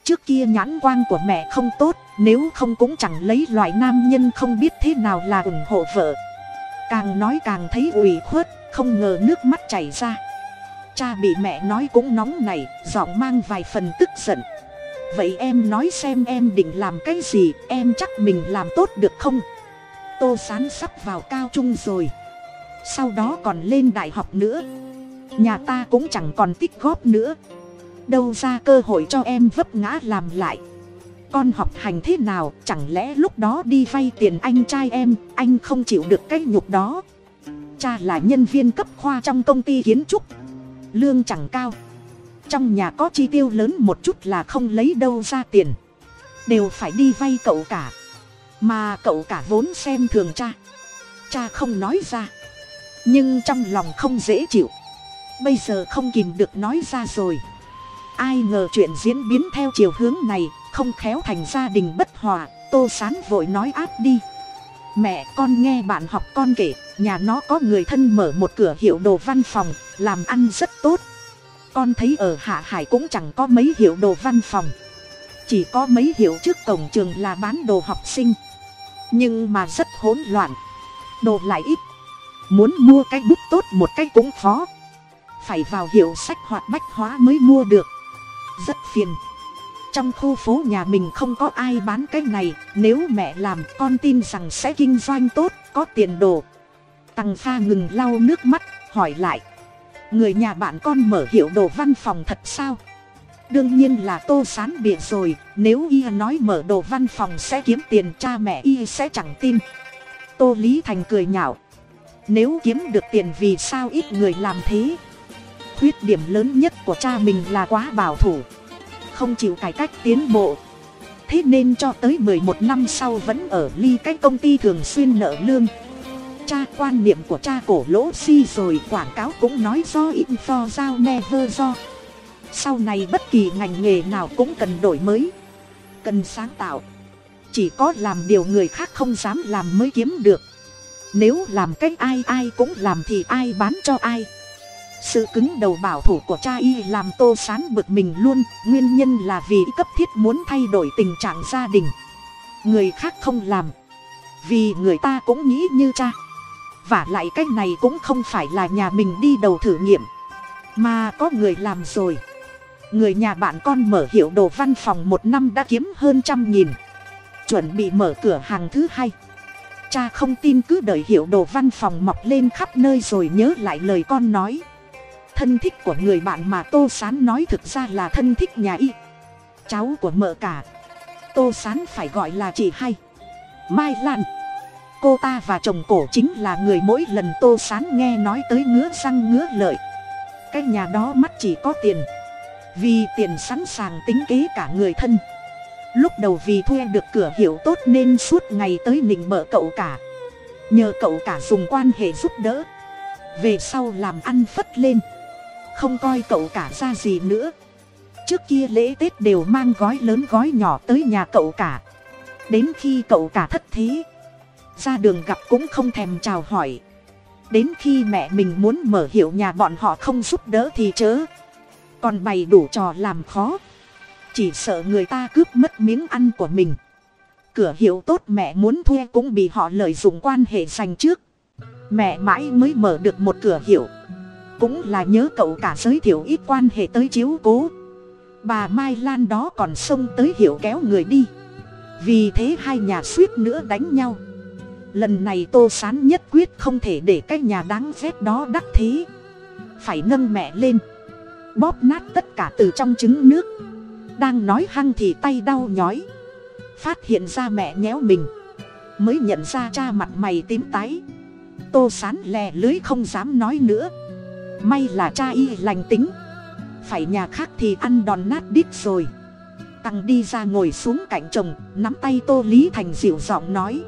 Trước kia nhãn quan của mẹ không tốt. Nếu không cũng chẳng lấy loại nam nhân không biết thế nào là ủng hộ vợ. Càng nói càng thấy ủy khuất. Không ngờ nước mắt chảy ra. Cha bị mẹ nói cũng nóng này. Giọng mang vài phần tức giận vậy em nói xem em định làm cái gì, em chắc mình làm tốt được không tô sán sắp vào cao trung rồi sau đó còn lên đại học nữa nhà ta cũng chẳng còn tích góp nữa đâu ra cơ hội cho em vấp ngã làm lại. Con học hành thế nào, chẳng lẽ lúc đó đi vay tiền anh trai em, anh không chịu được cái nhục đó? Cha là nhân viên cấp khoa trong công ty kiến trúc. Lương chẳng cao. Trong nhà có chi tiêu lớn một chút là không lấy đâu ra tiền. Đều phải đi vay cậu cả. Mà cậu cả vốn xem thường cha. Cha không nói ra. Nhưng trong lòng không dễ chịu. Bây giờ không kìm được nói ra rồi ai ngờ chuyện diễn biến theo chiều hướng này, không khéo thành gia đình bất hòa, tô sán vội nói áp đi. Mẹ con nghe bạn học con kể, nhà nó có người thân mở một cửa hiệu đồ văn phòng, làm ăn rất tốt. Con thấy ở hạ hải cũng chẳng có mấy hiệu đồ văn phòng. Chỉ có mấy hiệu trước cổng trường là bán đồ học sinh. Nhưng mà rất hỗn loạn. Đồ lại ít. Muốn mua cái bút tốt một cái cũng khó. Phải vào hiệu sách hoặc bách hóa mới mua được rất phiền. Trong khu phố nhà mình không có ai bán cái này, nếu mẹ làm, con tin rằng sẽ kinh doanh tốt, có tiền đồ. Tăng pha ngừng lau nước mắt, hỏi lại. Người nhà bạn con mở hiệu đồ văn phòng thật sao? Đương nhiên là tô sán bịa rồi, nếu y nói mở đồ văn phòng sẽ kiếm tiền, cha mẹ y sẽ chẳng tin. Tô lý thành cười nhạo. Nếu kiếm được tiền vì sao ít người làm thế? Khuyết điểm lớn nhất của cha mình là quá bảo thủ, không chịu cải cách tiến bộ. Thế nên cho tới mười một năm sau vẫn ở ly cách công ty thường xuyên nợ lương. Cha quan niệm của cha cổ lỗ si rồi quảng cáo cũng nói do info giao never, do. Sau này bất kỳ ngành nghề nào cũng cần đổi mới, cần sáng tạo. Chỉ có làm điều người khác không dám làm mới kiếm được. Nếu làm cách ai ai cũng làm thì ai bán cho ai? Sự cứng đầu bảo thủ của cha y làm tô sán bực mình luôn, nguyên nhân là vì cấp thiết muốn thay đổi tình trạng gia đình. Người khác không làm. Vì người ta cũng nghĩ như cha. Và lại cái này cũng không phải là nhà mình đi đầu thử nghiệm. Mà có người làm rồi. Người nhà bạn con mở hiệu đồ văn phòng một năm đã kiếm hơn trăm nghìn. Chuẩn bị mở cửa hàng thứ hai. Cha không tin cứ đợi hiệu đồ văn phòng mọc lên khắp nơi rồi nhớ lại lời con nói thân thích của người bạn mà tô sán nói thực ra là thân thích nhà y. Cháu của mợ cả. Tô sán phải gọi là chị hay mai lan. Cô ta và chồng cổ chính là người mỗi lần tô sán nghe nói tới ngứa răng ngứa lợi. Cái nhà đó mắt chỉ có tiền. Vì tiền sẵn sàng tính kế cả người thân. Lúc đầu vì thuê được cửa hiệu tốt nên suốt ngày tới nịnh mợ cậu cả. Nhờ cậu cả dùng quan hệ giúp đỡ. Về sau làm ăn phất lên không coi cậu cả ra gì nữa. Trước kia lễ tết đều mang gói lớn gói nhỏ tới nhà cậu cả. Đến khi cậu cả thất thế, ra đường gặp cũng không thèm chào hỏi. Đến khi mẹ mình muốn mở hiệu nhà bọn họ không giúp đỡ thì chớ. Còn bày đủ trò làm khó. Chỉ sợ người ta cướp mất miếng ăn của mình. Cửa hiệu tốt mẹ muốn thuê cũng bị họ lợi dụng quan hệ dành trước. Mẹ mãi mới mở được một cửa hiệu cũng là nhớ cậu cả giới thiệu ít quan hệ tới chiếu cố. Bà mai lan đó còn xông tới hiệu kéo người đi. Vì thế hai nhà suýt nữa đánh nhau. Lần này tô sán nhất quyết không thể để cái nhà đáng ghét đó đắc thế phải nâng mẹ lên. Bóp nát tất cả từ trong trứng nước. Đang nói hăng thì tay đau nhói. Phát hiện ra mẹ nhéo mình. Mới nhận ra cha mặt mày tím tái. Tô sán lè lưới không dám nói nữa may là cha y lành tính. Phải nhà khác thì ăn đòn nát đít rồi. Tăng đi ra ngồi xuống cạnh chồng, nắm tay tô lý thành dịu giọng nói.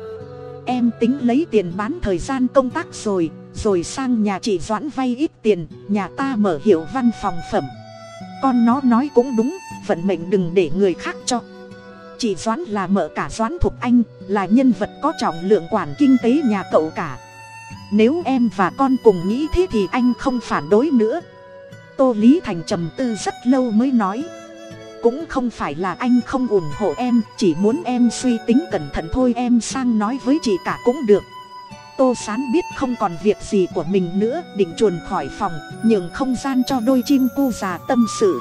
Em tính lấy tiền bán thời gian công tác rồi rồi sang nhà chị doãn vay ít tiền, nhà ta mở hiệu văn phòng phẩm. Con nó nói cũng đúng, vận mệnh đừng để người khác cho. Chị doãn là mợ cả doãn thục anh, là nhân vật có trọng lượng quản kinh tế nhà cậu cả nếu em và con cùng nghĩ thế thì anh không phản đối nữa. Tô lý thành trầm tư rất lâu mới nói. Cũng không phải là anh không ủng hộ em, chỉ muốn em suy tính cẩn thận thôi, em sang nói với chị cả cũng được. Tô sán biết không còn việc gì của mình nữa, định chuồn khỏi phòng, nhường không gian cho đôi chim cu già tâm sự.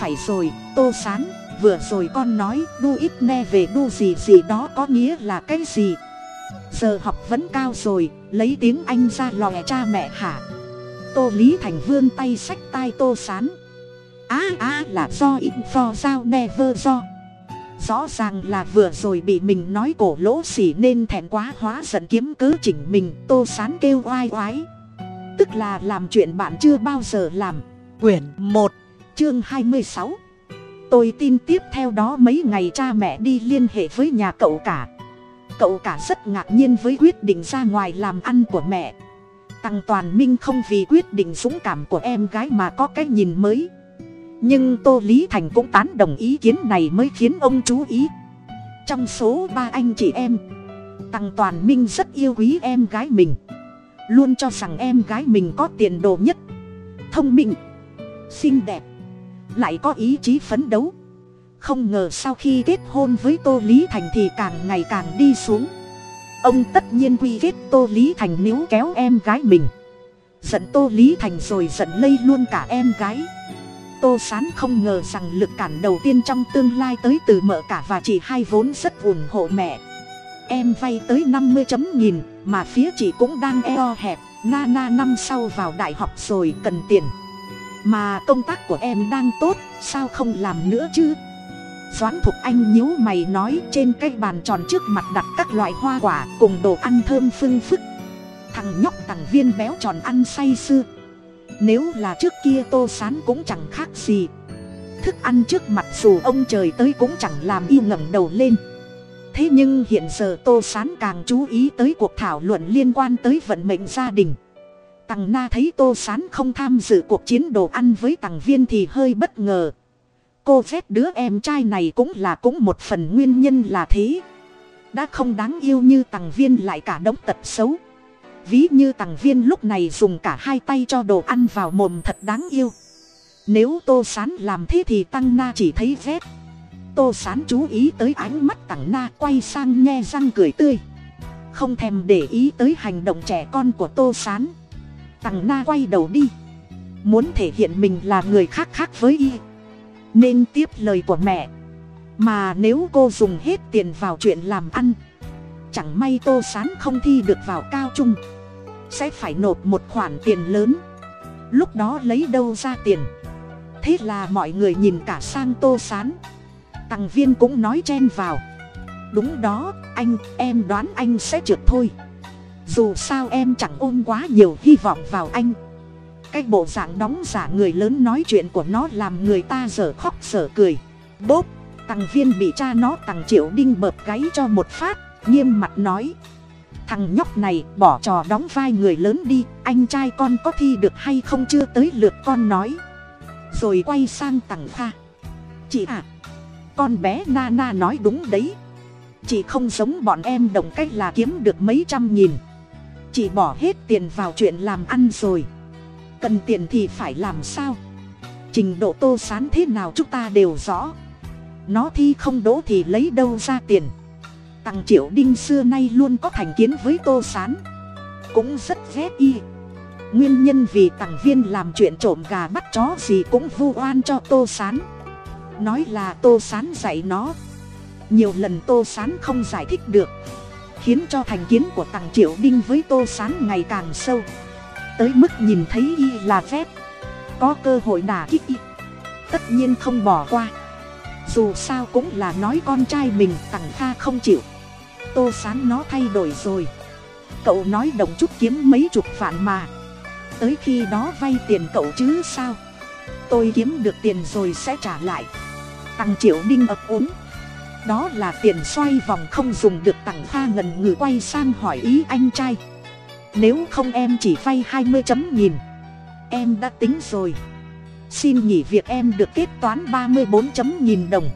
Phải rồi, tô sán, vừa rồi con nói, đu ít ne về đu gì gì đó có nghĩa là cái gì? Giờ học vẫn cao rồi, lấy tiếng anh ra lòe cha mẹ hả? Tô lý thành vươn tay xách tai tô sán. Á á là do in do giao never do. Rõ ràng là vừa rồi bị mình nói cổ lỗ xỉ nên thẹn quá hóa giận kiếm cớ chỉnh mình, tô sán kêu oai oái. Tức là làm chuyện bạn chưa bao giờ làm. Quyển một, chương hai mươi sáu. Tôi tin tiếp theo đó mấy ngày cha mẹ đi liên hệ với nhà cậu cả cậu cả rất ngạc nhiên với quyết định ra ngoài làm ăn của mẹ. Tăng toàn minh không vì quyết định dũng cảm của em gái mà có cái nhìn mới. Nhưng tô lý thành cũng tán đồng ý kiến này mới khiến ông chú ý. Trong số ba anh chị em, tăng toàn minh rất yêu quý em gái mình. Luôn cho rằng em gái mình có tiền đồ nhất, thông minh, xinh đẹp, lại có ý chí phấn đấu không ngờ sau khi kết hôn với tô lý thành thì càng ngày càng đi xuống. Ông tất nhiên quy kết tô lý thành níu kéo em gái mình. Giận tô lý thành rồi giận lây luôn cả em gái. Tô sán không ngờ rằng lực cản đầu tiên trong tương lai tới từ mợ cả và chị hai vốn rất ủng hộ mẹ. Em vay tới năm mươi chấm nghìn, mà phía chị cũng đang eo hẹp, na na năm sau vào đại học rồi cần tiền. Mà công tác của em đang tốt, sao không làm nữa chứ? Doãn thục anh nhíu mày nói trên cái bàn tròn trước mặt đặt các loại hoa quả cùng đồ ăn thơm phưng phức. Thằng nhóc thằng viên béo tròn ăn say sưa. Nếu là trước kia tô sán cũng chẳng khác gì. Thức ăn trước mặt dù ông trời tới cũng chẳng làm y ngẩng đầu lên. Thế nhưng hiện giờ tô sán càng chú ý tới cuộc thảo luận liên quan tới vận mệnh gia đình. Tằng na thấy tô sán không tham dự cuộc chiến đồ ăn với tằng viên thì hơi bất ngờ cô phép đứa em trai này cũng là cũng một phần nguyên nhân là thế. Đã không đáng yêu như tằng viên lại cả đống tật xấu. Ví như tằng viên lúc này dùng cả hai tay cho đồ ăn vào mồm thật đáng yêu. Nếu tô sán làm thế thì tăng na chỉ thấy ghét. Tô sán chú ý tới ánh mắt tằng na quay sang nhe răng cười tươi. Không thèm để ý tới hành động trẻ con của tô sán. Tằng na quay đầu đi. Muốn thể hiện mình là người khác khác với y nên tiếp lời của mẹ. Mà nếu cô dùng hết tiền vào chuyện làm ăn, chẳng may tô sán không thi được vào cao trung, sẽ phải nộp một khoản tiền lớn. Lúc đó lấy đâu ra tiền? Thế là mọi người nhìn cả sang tô sán. Tằng viên cũng nói chen vào. Đúng đó, anh, em đoán anh sẽ trượt thôi. Dù sao em chẳng ôm quá nhiều hy vọng vào anh cái bộ dạng đóng giả người lớn nói chuyện của nó làm người ta dở khóc dở cười. Bốp tằng viên bị cha nó tằng triệu đinh bợp gáy cho một phát, nghiêm mặt nói. Thằng nhóc này bỏ trò đóng vai người lớn đi, anh trai con có thi được hay không chưa tới lượt con nói. Rồi quay sang tằng pha chị ạ, con bé na na nói đúng đấy. Chị không giống bọn em đồng cách là kiếm được mấy trăm nghìn. Chị bỏ hết tiền vào chuyện làm ăn rồi cần tiền thì phải làm sao? Trình độ tô sán thế nào chúng ta đều rõ. Nó thi không đỗ thì lấy đâu ra tiền? Tặng triệu đinh xưa nay luôn có thành kiến với tô sán. Cũng rất ghét y. Nguyên nhân vì tặng viên làm chuyện trộm gà bắt chó gì cũng vu oan cho tô sán. Nói là tô sán dạy nó. Nhiều lần tô sán không giải thích được, khiến cho thành kiến của tặng triệu đinh với tô sán ngày càng sâu tới mức nhìn thấy y là phép. Có cơ hội đả kích y. Tất nhiên không bỏ qua. Dù sao cũng là nói con trai mình tặng kha không chịu. Tô sán nó thay đổi rồi. Cậu nói đồng chút kiếm mấy chục vạn mà. Tới khi đó vay tiền cậu chứ sao? Tôi kiếm được tiền rồi sẽ trả lại. Tặng triệu đinh ập ốm. Đó là tiền xoay vòng không dùng được tặng kha ngần ngừ quay sang hỏi ý anh trai nếu không em chỉ vay hai mươi chấm nghìn. Em đã tính rồi. Xin nghỉ việc em được kết toán ba mươi bốn chấm nghìn đồng.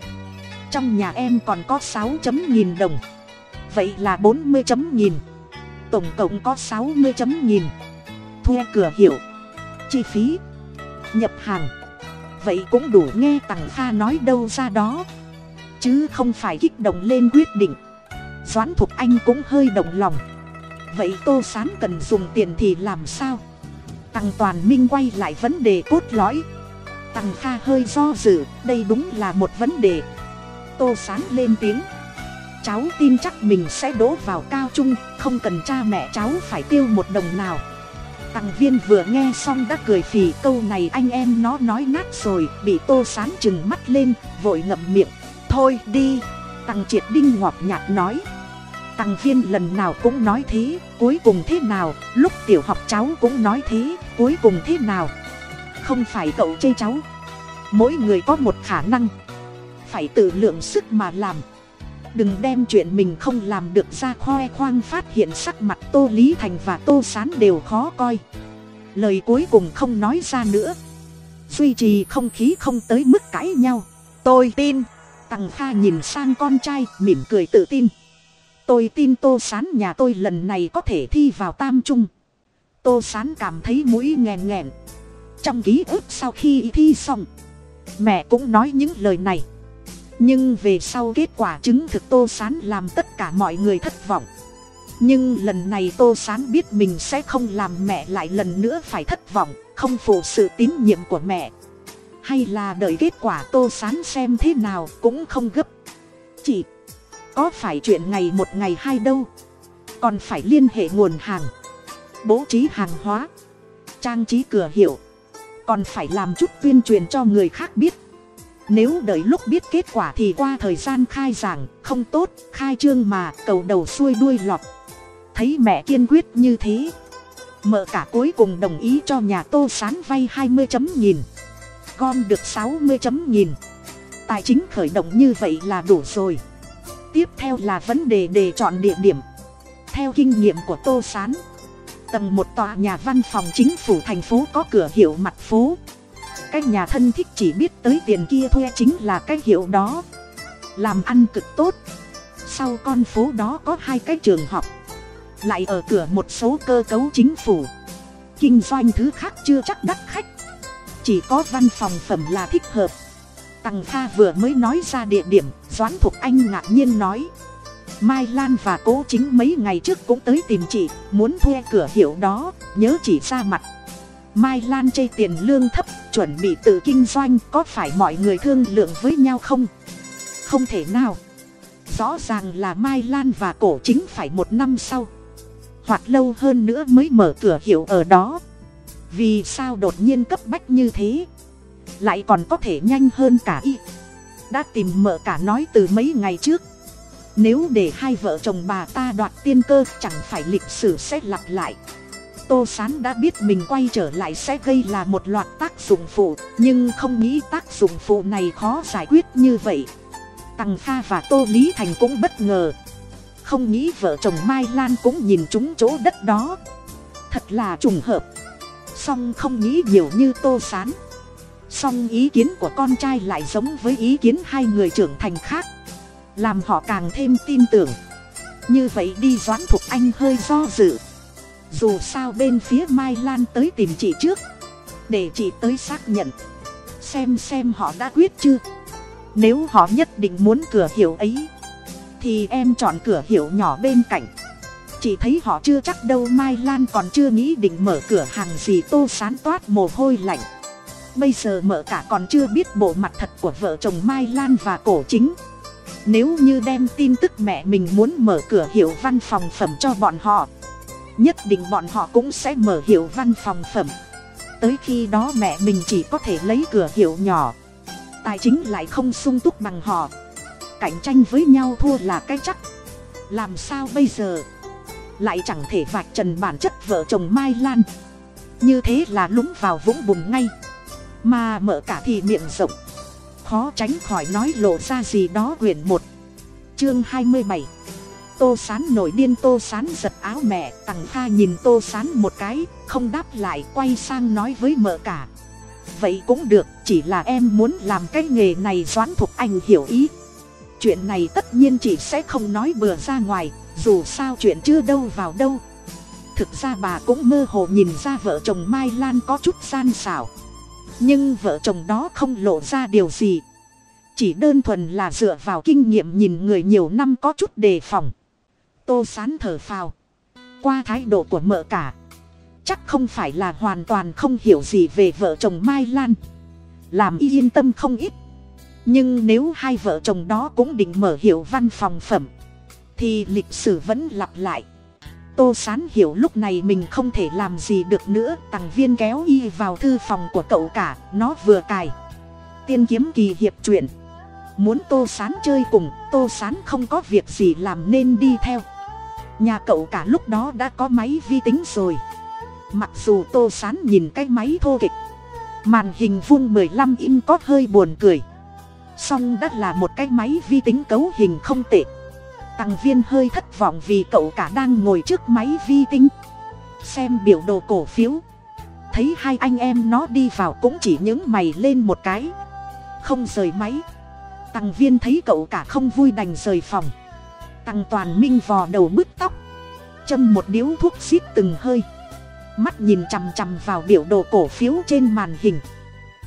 Trong nhà em còn có sáu chấm nghìn đồng. Vậy là bốn mươi chấm nghìn. Tổng cộng có sáu mươi chấm nghìn. Thuê cửa hiệu. Chi phí. Nhập hàng. Vậy cũng đủ nghe tằng kha nói đâu ra đó. Chứ không phải kích động lên quyết định. Doãn thục anh cũng hơi động lòng vậy tô sán cần dùng tiền thì làm sao? Tăng toàn minh quay lại vấn đề cốt lõi. Tăng kha hơi do dự, đây đúng là một vấn đề. Tô sán lên tiếng. Cháu tin chắc mình sẽ đỗ vào cao trung, không cần cha mẹ cháu phải tiêu một đồng nào. Tăng viên vừa nghe xong đã cười phì, câu này anh em nó nói nát rồi, bị tô sán chừng mắt lên, vội ngậm miệng. Thôi đi, tăng triệt đinh ngọt nhạt nói tăng viên lần nào cũng nói thế, cuối cùng thế nào, lúc tiểu học cháu cũng nói thế, cuối cùng thế nào. Không phải cậu chê cháu. Mỗi người có một khả năng. Phải tự lượng sức mà làm. Đừng đem chuyện mình không làm được ra khoe khoang phát hiện sắc mặt tô lý thành và tô sán đều khó coi. Lời cuối cùng không nói ra nữa. Duy trì không khí không tới mức cãi nhau. Tôi tin. Tằng kha nhìn sang con trai, mỉm cười tự tin tôi tin tô sán nhà tôi lần này có thể thi vào tam trung. Tô sán cảm thấy mũi nghèn nghèn trong ký ức sau khi thi xong, mẹ cũng nói những lời này. Nhưng về sau kết quả chứng thực tô sán làm tất cả mọi người thất vọng. Nhưng lần này tô sán biết mình sẽ không làm mẹ lại lần nữa phải thất vọng, không phụ sự tín nhiệm của mẹ. Hay là đợi kết quả tô sán xem thế nào cũng không gấp. Chỉ có phải chuyện ngày một ngày hai đâu. Còn phải liên hệ nguồn hàng, bố trí hàng hóa, trang trí cửa hiệu. Còn phải làm chút tuyên truyền cho người khác biết. Nếu đợi lúc biết kết quả thì qua thời gian khai giảng, không tốt, khai trương mà cầu đầu xuôi đuôi lọt. Thấy mẹ kiên quyết như thế, mợ cả cuối cùng đồng ý cho nhà tô sán vay hai mươi chấm nghìn, gom được sáu mươi chấm nghìn. Tài chính khởi động như vậy là đủ rồi tiếp theo là vấn đề để chọn địa điểm. Theo kinh nghiệm của tô sán, tầng một tòa nhà văn phòng chính phủ thành phố có cửa hiệu mặt phố. Cái nhà thân thích chỉ biết tới tiền kia thuê chính là cái hiệu đó. Làm ăn cực tốt. Sau con phố đó có hai cái trường học. Lại ở cửa một số cơ cấu chính phủ. Kinh doanh thứ khác chưa chắc đắt khách. Chỉ có văn phòng phẩm là thích hợp tằng kha vừa mới nói ra địa điểm, doãn thục anh ngạc nhiên nói. Mai lan và cố chính mấy ngày trước cũng tới tìm chị, muốn thuê cửa hiệu đó, nhớ chỉ ra mặt. Mai lan chê tiền lương thấp, chuẩn bị tự kinh doanh, có phải mọi người thương lượng với nhau không? Không thể nào. Rõ ràng là mai lan và cổ chính phải một năm sau. Hoặc lâu hơn nữa mới mở cửa hiệu ở đó. Vì sao đột nhiên cấp bách như thế? Lại còn có thể nhanh hơn cả y. Đã tìm mợ cả nói từ mấy ngày trước. Nếu để hai vợ chồng bà ta đoạt tiên cơ, chẳng phải lịch sử sẽ lặp lại. Tô sán đã biết mình quay trở lại sẽ gây là một loạt tác dụng phụ, nhưng không nghĩ tác dụng phụ này khó giải quyết như vậy. Tằng pha và tô lý thành cũng bất ngờ. Không nghĩ vợ chồng mai lan cũng nhìn trúng chỗ đất đó. Thật là trùng hợp. Song không nghĩ nhiều như tô sán song ý kiến của con trai lại giống với ý kiến hai người trưởng thành khác, làm họ càng thêm tin tưởng. Như vậy đi doãn thục anh hơi do dự. Dù sao bên phía mai lan tới tìm chị trước, để chị tới xác nhận, xem xem họ đã quyết chưa. Nếu họ nhất định muốn cửa hiệu ấy, thì em chọn cửa hiệu nhỏ bên cạnh. Chị thấy họ chưa chắc đâu, mai lan còn chưa nghĩ định mở cửa hàng gì tô sán toát mồ hôi lạnh bây giờ mở cả còn chưa biết bộ mặt thật của vợ chồng mai lan và cổ chính. Nếu như đem tin tức mẹ mình muốn mở cửa hiệu văn phòng phẩm cho bọn họ, nhất định bọn họ cũng sẽ mở hiệu văn phòng phẩm. Tới khi đó mẹ mình chỉ có thể lấy cửa hiệu nhỏ. Tài chính lại không sung túc bằng họ. Cạnh tranh với nhau thua là cái chắc. Làm sao bây giờ? Lại chẳng thể vạch trần bản chất vợ chồng mai lan. Như thế là lúng vào vũng bùn ngay mà mở cả thì miệng rộng. Khó tránh khỏi nói lộ ra gì đó quyển một. Chương hai mươi bảy. Tô sán nổi điên, tô sán giật áo mẹ, tằng kha nhìn tô sán một cái, không đáp lại, quay sang nói với mợ cả. Vậy cũng được, chỉ là em muốn làm cái nghề này doãn thục anh hiểu ý. Chuyện này tất nhiên chị sẽ không nói bừa ra ngoài, dù sao chuyện chưa đâu vào đâu. Thực ra bà cũng mơ hồ nhìn ra vợ chồng mai lan có chút gian xảo nhưng vợ chồng đó không lộ ra điều gì. Chỉ đơn thuần là dựa vào kinh nghiệm nhìn người nhiều năm có chút đề phòng. Tô sán thở phào. Qua thái độ của mợ cả, chắc không phải là hoàn toàn không hiểu gì về vợ chồng mai lan. Làm y yên tâm không ít. Nhưng nếu hai vợ chồng đó cũng định mở hiệu văn phòng phẩm, thì lịch sử vẫn lặp lại tô sán hiểu lúc này mình không thể làm gì được nữa, tằng viên kéo y vào thư phòng của cậu cả, nó vừa cài. Tiên kiếm kỳ hiệp truyện. Muốn tô sán chơi cùng, tô sán không có việc gì làm nên đi theo. Nhà cậu cả lúc đó đã có máy vi tính rồi. Mặc dù tô sán nhìn cái máy thô kịch, màn hình vuông mười lăm in có hơi buồn cười. Song đã là một cái máy vi tính cấu hình không tệ tăng viên hơi thất vọng vì cậu cả đang ngồi trước máy vi tính. Xem biểu đồ cổ phiếu. Thấy hai anh em nó đi vào cũng chỉ những mày lên một cái. Không rời máy. Tăng viên thấy cậu cả không vui đành rời phòng. Tăng toàn minh vò đầu bứt tóc. Châm một điếu thuốc xít từng hơi. Mắt nhìn chằm chằm vào biểu đồ cổ phiếu trên màn hình.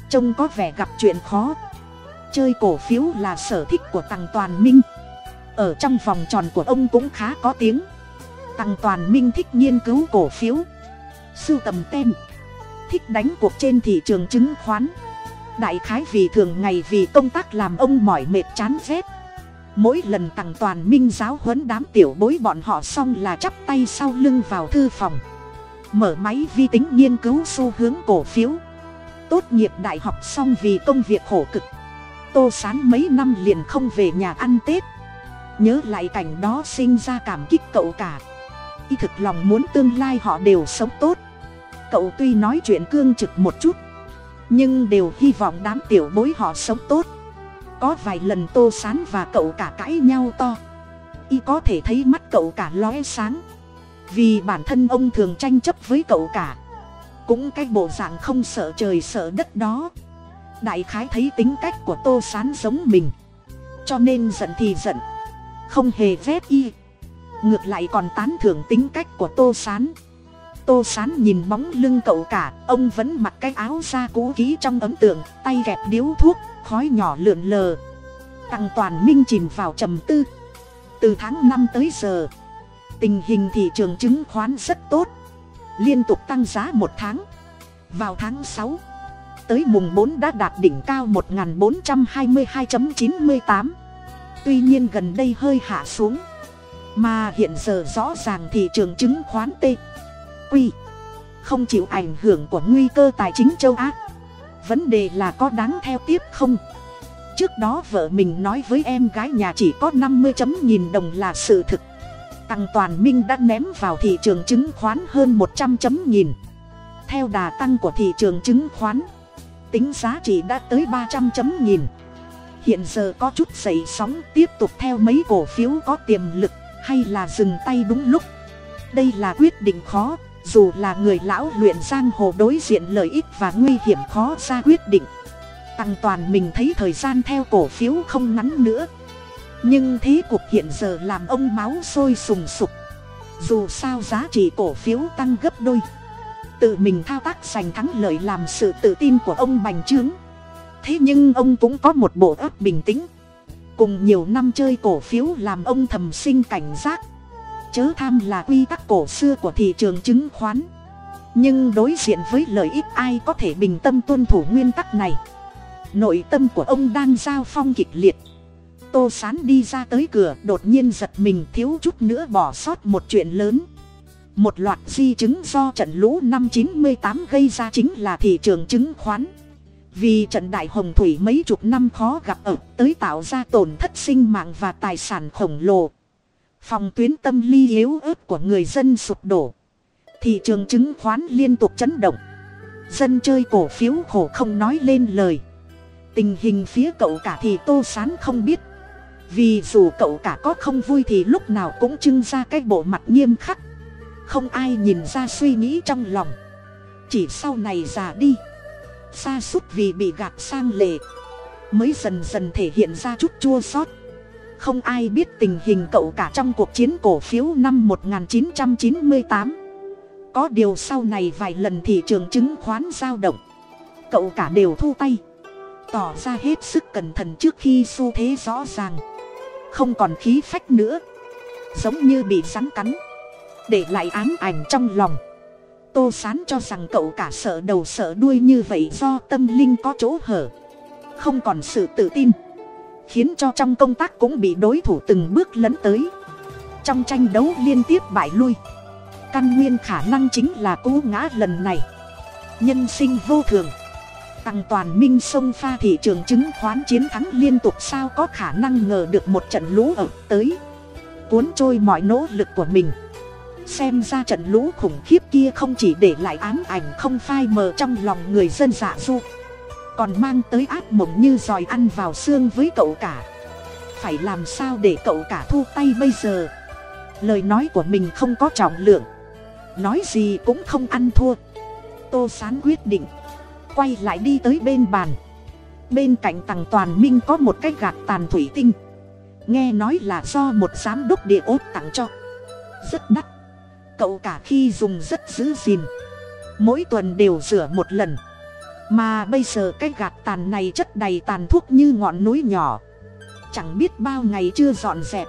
Trông có vẻ gặp chuyện khó. Chơi cổ phiếu là sở thích của tăng toàn minh ở trong vòng tròn của ông cũng khá có tiếng. Tăng toàn minh thích nghiên cứu cổ phiếu. Sưu tầm tem. Thích đánh cuộc trên thị trường chứng khoán. Đại khái vì thường ngày vì công tác làm ông mỏi mệt chán rét mỗi lần tăng toàn minh giáo huấn đám tiểu bối bọn họ xong là chắp tay sau lưng vào thư phòng. Mở máy vi tính nghiên cứu xu hướng cổ phiếu. Tốt nghiệp đại học xong vì công việc khổ cực. Tô sán mấy năm liền không về nhà ăn tết nhớ lại cảnh đó sinh ra cảm kích cậu cả. Y thực lòng muốn tương lai họ đều sống tốt. Cậu tuy nói chuyện cương trực một chút, nhưng đều hy vọng đám tiểu bối họ sống tốt. Có vài lần tô sán và cậu cả cãi nhau to. Y có thể thấy mắt cậu cả lóe sáng. Vì bản thân ông thường tranh chấp với cậu cả. Cũng cái bộ dạng không sợ trời sợ đất đó. Đại khái thấy tính cách của tô sán giống mình. Cho nên giận thì giận không hề ghét y. Ngược lại còn tán thưởng tính cách của tô sán. Tô sán nhìn bóng lưng cậu cả, ông vẫn mặc cái áo da cũ ký trong ấm tượng, tay gẹp điếu thuốc, khói nhỏ lượn lờ. Tăng toàn minh chìm vào trầm tư. Từ tháng năm tới giờ, tình hình thị trường chứng khoán rất tốt. Liên tục tăng giá một tháng. Vào tháng sáu, tới mùng bốn đã đạt đỉnh cao một bốn trăm hai mươi hai chín mươi tám tuy nhiên gần đây hơi hạ xuống. Mà hiện giờ rõ ràng thị trường chứng khoán t quy không chịu ảnh hưởng của nguy cơ tài chính châu á. Vấn đề là có đáng theo tiếp không? Trước đó vợ mình nói với em gái nhà chỉ có năm mươi chấm nghìn đồng là sự thực. Tăng toàn minh đã ném vào thị trường chứng khoán hơn một trăm chấm nghìn. Theo đà tăng của thị trường chứng khoán, tính giá trị đã tới ba trăm chấm nghìn hiện giờ có chút dậy sóng, tiếp tục theo mấy cổ phiếu có tiềm lực, hay là dừng tay đúng lúc? Đây là quyết định khó, dù là người lão luyện giang hồ đối diện lợi ích và nguy hiểm khó ra quyết định. Tăng toàn mình thấy thời gian theo cổ phiếu không ngắn nữa. Nhưng thế cục hiện giờ làm ông máu sôi sùng sục. Dù sao giá trị cổ phiếu tăng gấp đôi. Tự mình thao tác giành thắng lợi làm sự tự tin của ông bành trướng thế nhưng ông cũng có một bộ óc bình tĩnh. Cùng nhiều năm chơi cổ phiếu làm ông thầm sinh cảnh giác. Chớ tham là quy tắc cổ xưa của thị trường chứng khoán. Nhưng đối diện với lợi ích ai có thể bình tâm tuân thủ nguyên tắc này? Nội tâm của ông đang giao phong kịch liệt. Tô sán đi ra tới cửa, đột nhiên giật mình, thiếu chút nữa bỏ sót một chuyện lớn. Một loạt di chứng do trận lũ năm chín mươi tám gây ra chính là thị trường chứng khoán vì trận đại hồng thủy mấy chục năm khó gặp ở, tới tạo ra tổn thất sinh mạng và tài sản khổng lồ. Phòng tuyến tâm ly yếu ớt của người dân sụp đổ. Thị trường chứng khoán liên tục chấn động. Dân chơi cổ phiếu khổ không nói lên lời. Tình hình phía cậu cả thì tô sán không biết. Vì dù cậu cả có không vui thì lúc nào cũng trưng ra cái bộ mặt nghiêm khắc. Không ai nhìn ra suy nghĩ trong lòng. Chỉ sau này già đi xa suốt vì bị gạt sang lề. Mới dần dần thể hiện ra chút chua sót. Không ai biết tình hình cậu cả trong cuộc chiến cổ phiếu năm 1998 có điều sau này vài lần thị trường chứng khoán giao động, cậu cả đều thu tay. Tỏ ra hết sức cẩn thận trước khi xu thế rõ ràng. Không còn khí phách nữa. Giống như bị rắn cắn. Để lại ám ảnh trong lòng tô sán cho rằng cậu cả sợ đầu sợ đuôi như vậy do tâm linh có chỗ hở. Không còn sự tự tin. Khiến cho trong công tác cũng bị đối thủ từng bước lấn tới. Trong tranh đấu liên tiếp bại lui. Căn nguyên khả năng chính là cú ngã lần này. Nhân sinh vô thường. Tăng toàn minh sông pha thị trường chứng khoán chiến thắng liên tục sao có khả năng ngờ được một trận lũ ập tới. Cuốn trôi mọi nỗ lực của mình xem ra trận lũ khủng khiếp kia không chỉ để lại ám ảnh không phai mờ trong lòng người dân dạ du, còn mang tới ác mộng như giòi ăn vào xương với cậu cả. Phải làm sao để cậu cả thu tay bây giờ? Lời nói của mình không có trọng lượng. Nói gì cũng không ăn thua. Tô sán quyết định, quay lại đi tới bên bàn. Bên cạnh tằng toàn minh có một cái gạt tàn thủy tinh. Nghe nói là do một giám đốc địa ốt tặng cho. Rất đắt cậu cả khi dùng rất giữ gìn mỗi tuần đều rửa một lần. Mà bây giờ cái gạt tàn này chất đầy tàn thuốc như ngọn núi nhỏ. Chẳng biết bao ngày chưa dọn dẹp.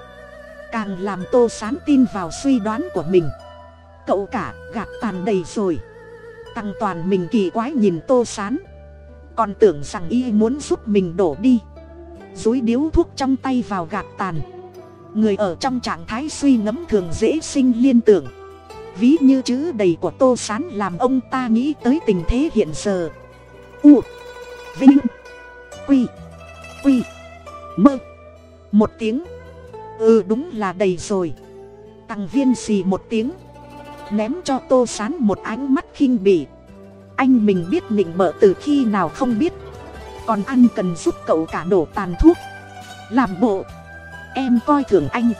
Càng làm tô sán tin vào suy đoán của mình. Cậu cả gạt tàn đầy rồi. Tăng toàn mình kỳ quái nhìn tô sán. Còn tưởng rằng y muốn giúp mình đổ đi. Dối điếu thuốc trong tay vào gạt tàn. Người ở trong trạng thái suy ngẫm thường dễ sinh liên tưởng ví như chữ đầy của tô sán làm ông ta nghĩ tới tình thế hiện giờ. U, vinh, quy quy, mơ. Một tiếng. Ừ đúng là đầy rồi. Tăng viên xì một tiếng. Ném cho tô sán một ánh mắt khinh bỉ. Anh mình biết nịnh bợ từ khi nào không biết. Còn ăn cần giúp cậu cả đổ tàn thuốc. Làm bộ. Em coi thường anh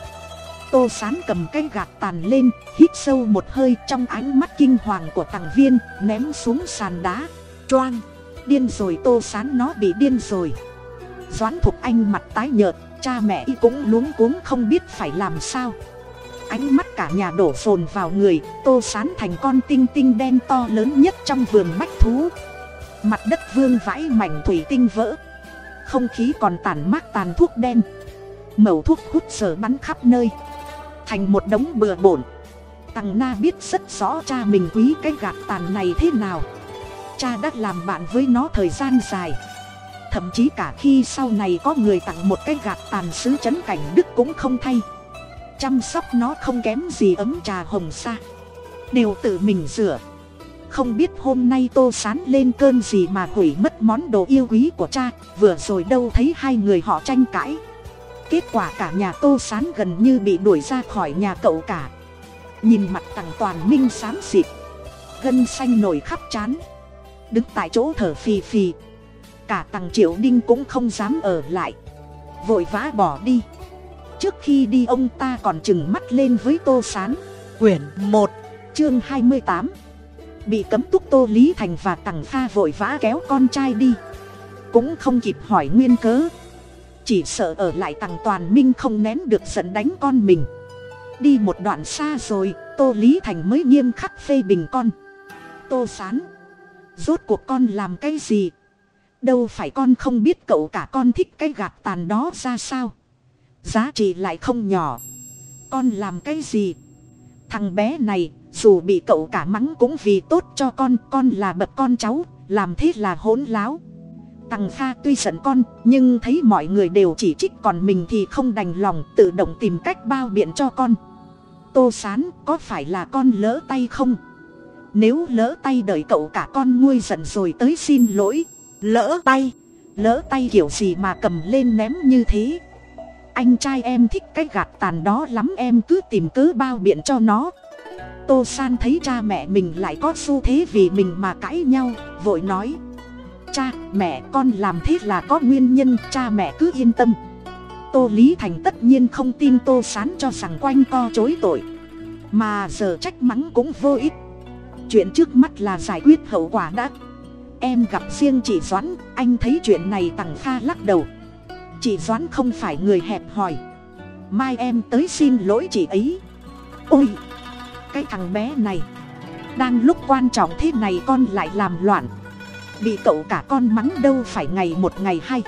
tô sán cầm cái gạt tàn lên, hít sâu một hơi trong ánh mắt kinh hoàng của tàng viên, ném xuống sàn đá. Choang! Điên rồi, tô sán nó bị điên rồi. Doãn thục anh mặt tái nhợt, cha mẹ y cũng luống cuống không biết phải làm sao. Ánh mắt cả nhà đổ phồn vào người, tô sán thành con tinh tinh đen to lớn nhất trong vườn bách thú. Mặt đất vương vãi mảnh thủy tinh vỡ. Không khí còn tàn mát tàn thuốc đen. Mẩu thuốc hút sờ bắn khắp nơi thành một đống bừa bổn tằng na biết rất rõ cha mình quý cái gạt tàn này thế nào. Cha đã làm bạn với nó thời gian dài. Thậm chí cả khi sau này có người tặng một cái gạt tàn sứ chấn cảnh đức cũng không thay. Chăm sóc nó không kém gì ấm trà hồng sa. Đều tự mình rửa. Không biết hôm nay tô sán lên cơn gì mà hủy mất món đồ yêu quý của cha. Vừa rồi đâu thấy hai người họ tranh cãi kết quả cả nhà tô sán gần như bị đuổi ra khỏi nhà cậu cả. Nhìn mặt tằng toàn minh xám xịt. Gân xanh nổi khắp chán đứng tại chỗ thở phì phì. Cả tằng triệu đinh cũng không dám ở lại. Vội vã bỏ đi. Trước khi đi ông ta còn chừng mắt lên với tô sán. Quyển một, chương hai mươi tám. Bị cấm túc tô lý thành và tằng pha vội vã kéo con trai đi. Cũng không kịp hỏi nguyên cớ chỉ sợ ở lại tằng toàn minh không nén được giận đánh con mình. Đi một đoạn xa rồi, tô lý thành mới nghiêm khắc phê bình con. Tô sán, rốt cuộc con làm cái gì? Đâu phải con không biết cậu cả con thích cái gạt tàn đó ra sao? Giá trị lại không nhỏ. Con làm cái gì? Thằng bé này, dù bị cậu cả mắng cũng vì tốt cho con con là bậc con cháu, làm thế là hỗn láo tằng pha tuy giận con, nhưng thấy mọi người đều chỉ trích còn mình thì không đành lòng tự động tìm cách bao biện cho con. Tô sán, có phải là con lỡ tay không? Nếu lỡ tay đợi cậu cả con nuôi giận rồi tới xin lỗi. Lỡ tay lỡ tay kiểu gì mà cầm lên ném như thế? Anh trai em thích cái gạt tàn đó lắm, em cứ tìm cớ bao biện cho nó. Tô san thấy cha mẹ mình lại có xu thế vì mình mà cãi nhau, vội nói cha, mẹ, con làm thế là có nguyên nhân, cha mẹ cứ yên tâm. Tô lý thành tất nhiên không tin tô sán cho rằng quanh co chối tội, mà giờ trách mắng cũng vô ích. Chuyện trước mắt là giải quyết hậu quả đã. Em gặp riêng chị doãn, anh thấy chuyện này tằng kha lắc đầu. Chị doãn không phải người hẹp hòi. Mai em tới xin lỗi chị ấy. Ôi, cái thằng bé này, đang lúc quan trọng thế này con lại làm loạn bị cậu cả con mắng đâu phải ngày một ngày hay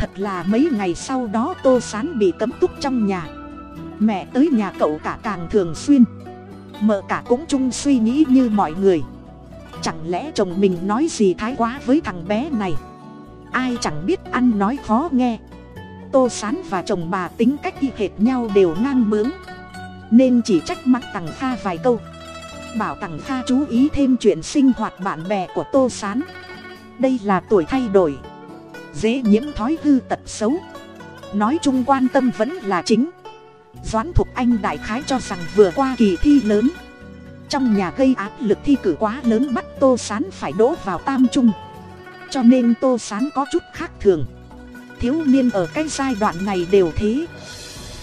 thật là mấy ngày sau đó tô sán bị cấm túc trong nhà. Mẹ tới nhà cậu cả càng thường xuyên. Mợ cả cũng chung suy nghĩ như mọi người. Chẳng lẽ chồng mình nói gì thái quá với thằng bé này? Ai chẳng biết ăn nói khó nghe. Tô sán và chồng bà tính cách y hệt nhau đều ngang bướng. Nên chỉ trách mắng tằng pha vài câu bảo tặng tha chú ý thêm chuyện sinh hoạt bạn bè của tô sán. Đây là tuổi thay đổi. Dễ nhiễm thói hư tật xấu. Nói chung quan tâm vẫn là chính. Doãn thục anh đại khái cho rằng vừa qua kỳ thi lớn. Trong nhà gây áp lực thi cử quá lớn bắt tô sán phải đỗ vào tam trung. Cho nên tô sán có chút khác thường. Thiếu niên ở cái giai đoạn này đều thế.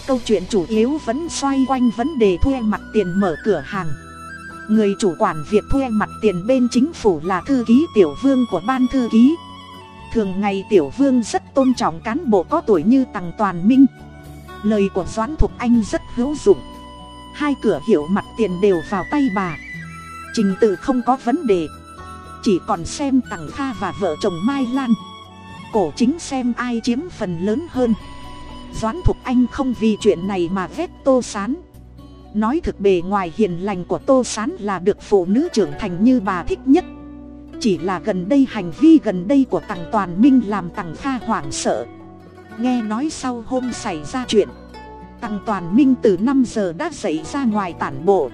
Câu chuyện chủ yếu vẫn xoay quanh vấn đề thuê mặt tiền mở cửa hàng người chủ quản việc thuê mặt tiền bên chính phủ là thư ký tiểu vương của ban thư ký. Thường ngày tiểu vương rất tôn trọng cán bộ có tuổi như tằng toàn minh. Lời của doãn thục anh rất hữu dụng. Hai cửa hiệu mặt tiền đều vào tay bà. Trình tự không có vấn đề. Chỉ còn xem tằng kha và vợ chồng mai lan. Cổ chính xem ai chiếm phần lớn hơn. Doãn thục anh không vì chuyện này mà ghét tô sán nói thực bề ngoài hiền lành của tô sán là được phụ nữ trưởng thành như bà thích nhất. Chỉ là gần đây hành vi gần đây của tằng toàn minh làm tằng kha hoảng sợ. Nghe nói sau hôm xảy ra chuyện, tằng toàn minh từ năm giờ đã dậy ra ngoài tản bộ.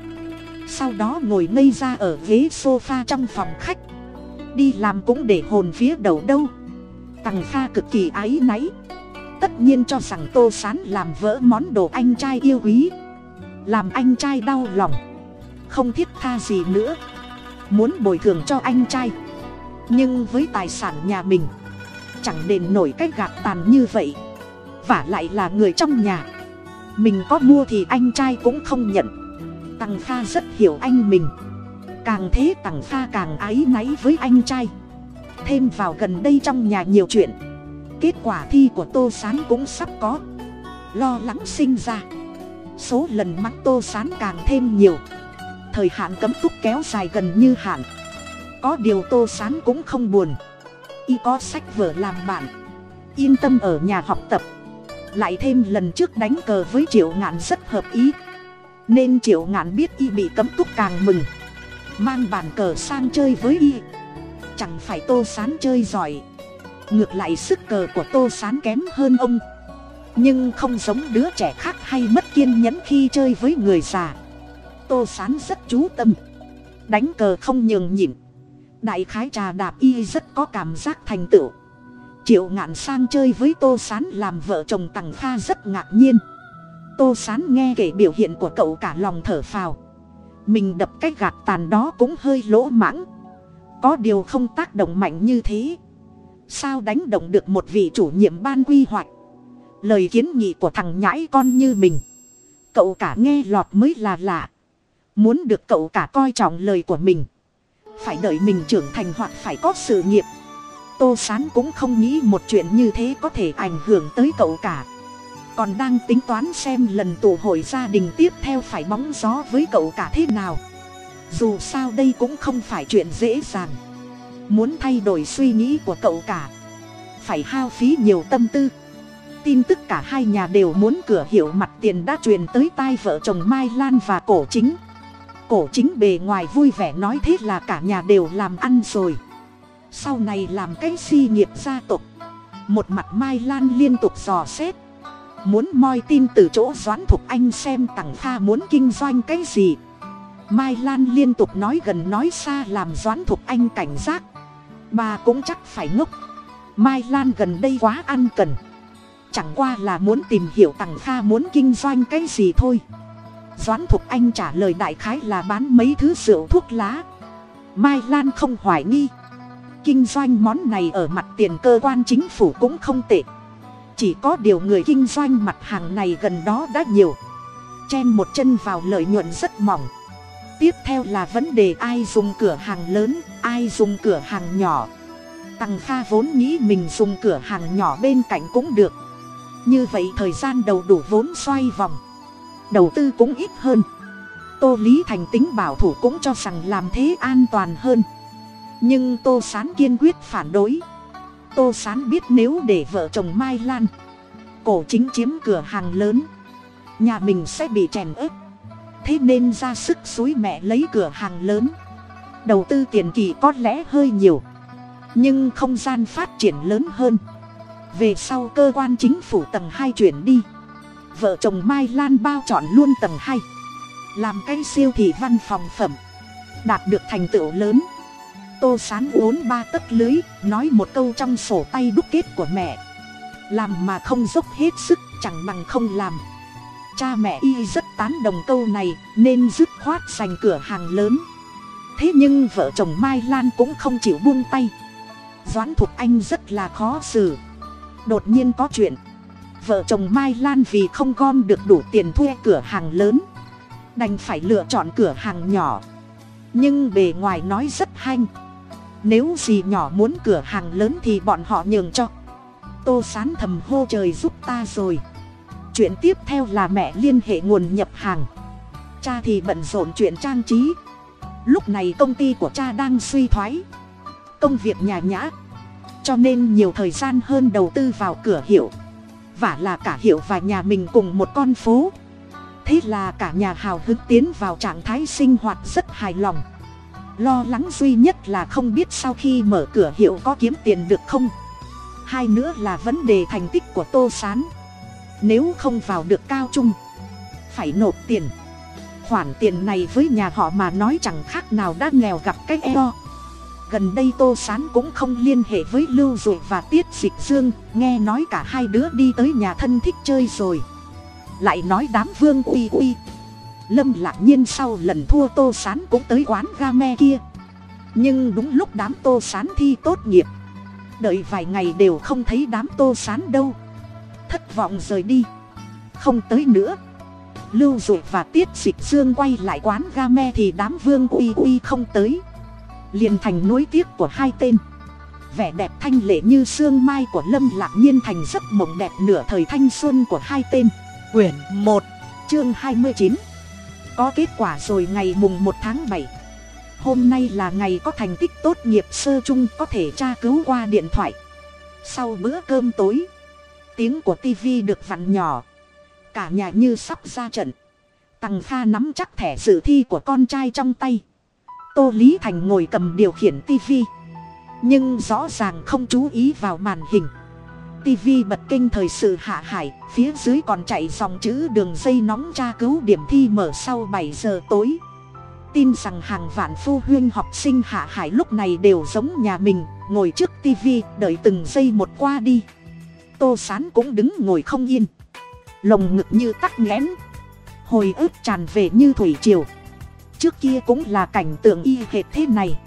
Sau đó ngồi ngây ra ở ghế sofa trong phòng khách. Đi làm cũng để hồn phía đầu đâu. Tằng kha cực kỳ áy náy. Tất nhiên cho rằng tô sán làm vỡ món đồ anh trai yêu quý làm anh trai đau lòng. Không thiết tha gì nữa. Muốn bồi thường cho anh trai. Nhưng với tài sản nhà mình, chẳng đền nổi cái gạt tàn như vậy. Và lại là người trong nhà. Mình có mua thì anh trai cũng không nhận. Tằng pha rất hiểu anh mình. Càng thế tằng pha càng áy náy với anh trai. Thêm vào gần đây trong nhà nhiều chuyện. Kết quả thi của tô s á n cũng sắp có. Lo lắng sinh ra số lần mắng tô sán càng thêm nhiều. Thời hạn cấm túc kéo dài gần như hạn. Có điều tô sán cũng không buồn. Y có sách vở làm bạn. Yên tâm ở nhà học tập. Lại thêm lần trước đánh cờ với triệu ngạn rất hợp ý. Nên triệu ngạn biết y bị cấm túc càng mừng. Mang bàn cờ sang chơi với y. Chẳng phải tô sán chơi giỏi. Ngược lại sức cờ của tô sán kém hơn ông nhưng không giống đứa trẻ khác hay mất kiên nhẫn khi chơi với người già. Tô sán rất chú tâm. Đánh cờ không nhường nhịn. Đại khái trà đạp y rất có cảm giác thành tựu. Triệu ngạn sang chơi với tô sán làm vợ chồng tằng kha rất ngạc nhiên. Tô sán nghe kể biểu hiện của cậu cả lòng thở phào. Mình đập cái gạt tàn đó cũng hơi lỗ mãng. Có điều không tác động mạnh như thế. Sao đánh động được một vị chủ nhiệm ban quy hoạch? Lời kiến nghị của thằng nhãi con như mình. Cậu cả nghe lọt mới là lạ. Muốn được cậu cả coi trọng lời của mình. Phải đợi mình trưởng thành hoặc phải có sự nghiệp. Tô sán cũng không nghĩ một chuyện như thế có thể ảnh hưởng tới cậu cả. Còn đang tính toán xem lần tụ hội gia đình tiếp theo phải bóng gió với cậu cả thế nào. Dù sao đây cũng không phải chuyện dễ dàng. Muốn thay đổi suy nghĩ của cậu cả. Phải hao phí nhiều tâm tư tin tức cả hai nhà đều muốn cửa hiệu mặt tiền đã truyền tới tai vợ chồng mai lan và cổ chính. Cổ chính bề ngoài vui vẻ nói thế là cả nhà đều làm ăn rồi. Sau này làm cái si nghiệp gia tộc. Một mặt mai lan liên tục dò xét. Muốn moi tin từ chỗ doãn thục anh xem tằng kha muốn kinh doanh cái gì. Mai lan liên tục nói gần nói xa làm doãn thục anh cảnh giác. Bà cũng chắc phải ngốc. Mai lan gần đây quá ăn cần chẳng qua là muốn tìm hiểu tằng kha muốn kinh doanh cái gì thôi. Doãn thục anh trả lời đại khái là bán mấy thứ rượu thuốc lá. Mai lan không hoài nghi. Kinh doanh món này ở mặt tiền cơ quan chính phủ cũng không tệ. Chỉ có điều người kinh doanh mặt hàng này gần đó đã nhiều. Chen một chân vào lợi nhuận rất mỏng. Tiếp theo là vấn đề ai dùng cửa hàng lớn, ai dùng cửa hàng nhỏ. Tằng kha vốn nghĩ mình dùng cửa hàng nhỏ bên cạnh cũng được như vậy thời gian đầu đủ vốn xoay vòng. Đầu tư cũng ít hơn. Tô lý thành tính bảo thủ cũng cho rằng làm thế an toàn hơn. Nhưng tô sán kiên quyết phản đối. Tô sán biết nếu để vợ chồng mai lan, cổ chính chiếm cửa hàng lớn, nhà mình sẽ bị chèn ớp thế nên ra sức xúi mẹ lấy cửa hàng lớn. Đầu tư tiền kỳ có lẽ hơi nhiều, nhưng không gian phát triển lớn hơn về sau cơ quan chính phủ tầng hai chuyển đi. Vợ chồng mai lan bao chọn luôn tầng hai. Làm cái siêu thị văn phòng phẩm. Đạt được thành tựu lớn. Tô sán uốn ba tấc lưới, nói một câu trong sổ tay đúc kết của mẹ. Làm mà không dốc hết sức, chẳng bằng không làm. Cha mẹ y rất tán đồng câu này, nên dứt khoát giành cửa hàng lớn. Thế nhưng vợ chồng mai lan cũng không chịu buông tay. Doãn thục anh rất là khó xử đột nhiên có chuyện. Vợ chồng mai lan vì không gom được đủ tiền thuê cửa hàng lớn, đành phải lựa chọn cửa hàng nhỏ. Nhưng bề ngoài nói rất hanh, nếu gì nhỏ muốn cửa hàng lớn thì bọn họ nhường cho. Tô sán thầm hô trời giúp ta rồi. Chuyện tiếp theo là mẹ liên hệ nguồn nhập hàng. Cha thì bận rộn chuyện trang trí. Lúc này công ty của cha đang suy thoái. Công việc nhà nhã cho nên nhiều thời gian hơn đầu tư vào cửa hiệu. Và là cả hiệu và nhà mình cùng một con phố. Thế là cả nhà hào hứng tiến vào trạng thái sinh hoạt rất hài lòng. Lo lắng duy nhất là không biết sau khi mở cửa hiệu có kiếm tiền được không. Hai nữa là vấn đề thành tích của tô s á n nếu không vào được cao trung, phải nộp tiền. Khoản tiền này với nhà họ mà nói chẳng khác nào đã nghèo gặp cái eo gần đây tô s á n cũng không liên hệ với lưu dụ và tiết dịch dương, nghe nói cả hai đứa đi tới nhà thân thích chơi rồi. Lại nói đám vương uy uy. Lâm lạc nhiên sau lần thua tô s á n cũng tới quán ga me kia. Nhưng đúng lúc đám tô s á n thi tốt nghiệp, đợi vài ngày đều không thấy đám tô sán đâu. Thất vọng rời đi. Không tới nữa. Lưu dụ và tiết dịch dương quay lại quán ga me thì đám vương uy uy không tới liền thành nối tiếc của hai tên. Vẻ đẹp thanh lệ như sương mai của lâm lạc nhiên thành giấc mộng đẹp nửa thời thanh xuân của hai tên. Quyển một, chương hai mươi chín. Có kết quả rồi ngày mùng một tháng bảy. Hôm nay là ngày có thành tích tốt nghiệp sơ chung có thể tra cứu qua điện thoại. Sau bữa cơm tối, tiếng của TV được vặn nhỏ. Cả nhà như sắp ra trận. Tằng kha nắm chắc thẻ dự thi của con trai trong tay tô lý thành ngồi cầm điều khiển tivi nhưng rõ ràng không chú ý vào màn hình. tivi bật kênh thời sự hạ hải, phía dưới còn chạy dòng chữ đường dây nóng tra cứu điểm thi mở sau bảy giờ tối. Tin rằng hàng vạn phu huyên học sinh hạ hải lúc này đều giống nhà mình, ngồi trước tivi đợi từng giây một qua đi. Tô sán cũng đứng ngồi không yên. Lồng ngực như tắc nghẽn. Hồi ức tràn về như thủy triều trước kia cũng là cảnh tượng y hệt thế này.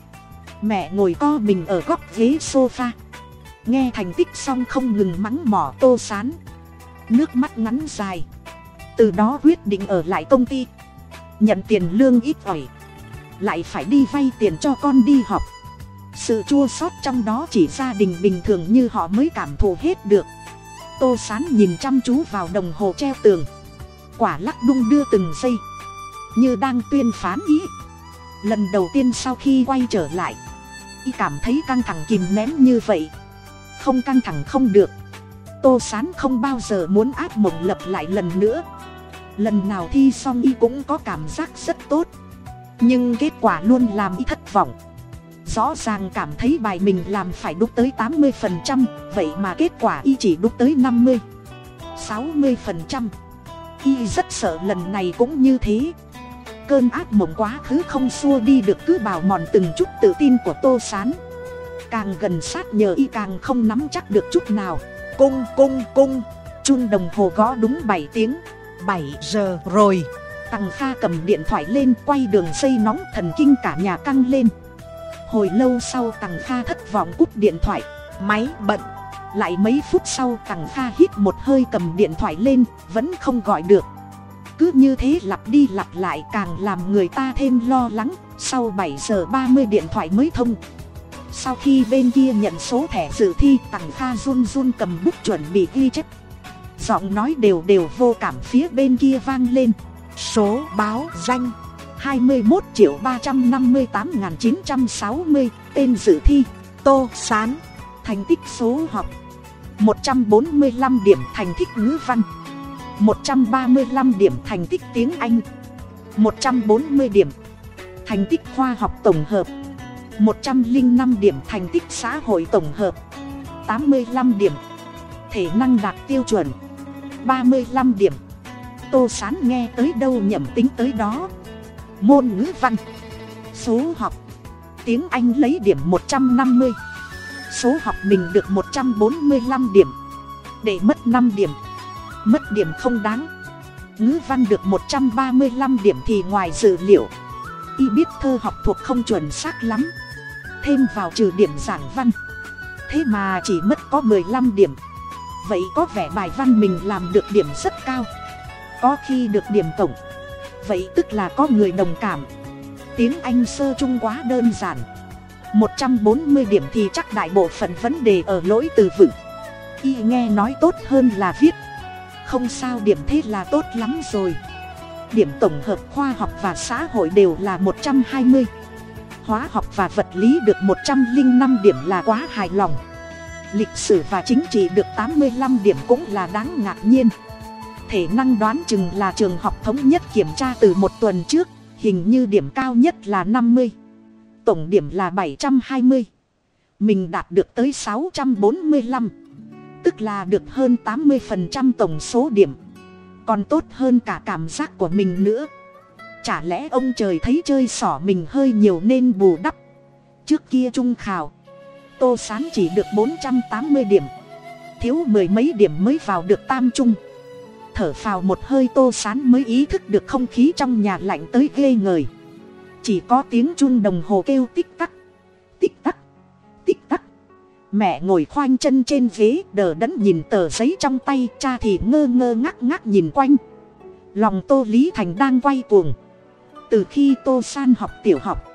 Mẹ ngồi co mình ở góc ghế sofa. Nghe thành tích xong không ngừng mắng mỏ tô sán. Nước mắt ngắn dài. Từ đó quyết định ở lại công ty. Nhận tiền lương ít ỏi. Lại phải đi vay tiền cho con đi học. Sự chua sót trong đó chỉ gia đình bình thường như họ mới cảm thụ hết được. Tô sán nhìn chăm chú vào đồng hồ treo tường. Quả lắc đung đưa từng giây như đang tuyên phán ý. Lần đầu tiên sau khi quay trở lại, y cảm thấy căng thẳng kìm nén như vậy. Không căng thẳng không được. Tô sán không bao giờ muốn áp mộng lập lại lần nữa. Lần nào thi xong y cũng có cảm giác rất tốt. Nhưng kết quả luôn làm y thất vọng. Rõ ràng cảm thấy bài mình làm phải đúc tới tám mươi phần trăm, vậy mà kết quả y chỉ đúc tới năm mươi, sáu mươi phần trăm. Y rất sợ lần này cũng như thế cơn ác mộng quá khứ không xua đi được cứ bào mòn từng chút tự tin của tô s á n càng gần sát nhờ y càng không nắm chắc được chút nào. Cung cung cung. Chun đồng hồ gõ đúng bảy tiếng. Bảy giờ rồi. Tằng kha cầm điện thoại lên, quay đường dây nóng thần kinh cả nhà căng lên. Hồi lâu sau tằng kha thất vọng cúp điện thoại. Máy bận. Lại mấy phút sau tằng kha hít một hơi cầm điện thoại lên, vẫn không gọi được cứ như thế lặp đi lặp lại càng làm người ta thêm lo lắng. Sau bảy giờ ba mươi điện thoại mới thông. Sau khi bên kia nhận số thẻ dự thi, tằng kha run run cầm bút chuẩn bị ghi chép. Giọng nói đều đều vô cảm phía bên kia vang lên. Số báo danh hai mươi một triệu ba trăm năm mươi tám nghìn chín trăm sáu mươi, tên dự thi, tô sán, thành tích số học một trăm bốn mươi năm điểm, thành tích ngữ văn. 135 điểm thành tích tiếng Anh 140 điểm thành tích khoa học tổng hợp 105 điểm thành tích xã hội tổng hợp 85 điểm Thể năng đạt tiêu chuẩn 35 điểm Tô Sán nghe tới đâu nhẩm tính tới đó. Môn ngữ văn, Số học, Tiếng Anh lấy điểm 150 Số học mình được 145 điểm, Để mất 5 điểm mất điểm không đáng. Ngữ văn được một trăm ba mươi năm điểm thì ngoài dự liệu, y biết thơ học thuộc không chuẩn xác lắm. Thêm vào trừ điểm giảng văn, thế mà chỉ mất có mười lăm điểm. Vậy có vẻ bài văn mình làm được điểm rất cao. Có khi được điểm tổng. Vậy tức là có người đồng cảm. Tiếng anh sơ chung quá đơn giản. một trăm bốn mươi điểm thì chắc đại bộ phận vấn đề ở lỗi từ vựng. Y nghe nói tốt hơn là viết không sao điểm thế là tốt lắm rồi. Điểm tổng hợp khoa học và xã hội đều là một trăm hai mươi. Hóa học và vật lý được một trăm linh năm điểm là quá hài lòng. Lịch sử và chính trị được tám mươi năm điểm cũng là đáng ngạc nhiên. Thể năng đoán chừng là trường học thống nhất kiểm tra từ một tuần trước, hình như điểm cao nhất là năm mươi. Tổng điểm là bảy trăm hai mươi. Mình đạt được tới sáu trăm bốn mươi năm tức là được hơn tám mươi phần trăm tổng số điểm. Còn tốt hơn cả cảm giác của mình nữa. Chả lẽ ông trời thấy chơi xỏ mình hơi nhiều nên bù đắp? Trước kia trung khảo, tô sán chỉ được bốn trăm tám mươi điểm. Thiếu mười mấy điểm mới vào được tam trung. Thở phào một hơi tô sán mới ý thức được không khí trong nhà lạnh tới ghê ngời. Chỉ có tiếng chun đồng hồ kêu tích tắc mẹ ngồi khoanh chân trên ghế, đờ đẫn nhìn tờ giấy trong tay, cha thì ngơ ngơ ngác ngác nhìn quanh. Lòng tô lý thành đang quay cuồng. Từ khi tô san học tiểu học,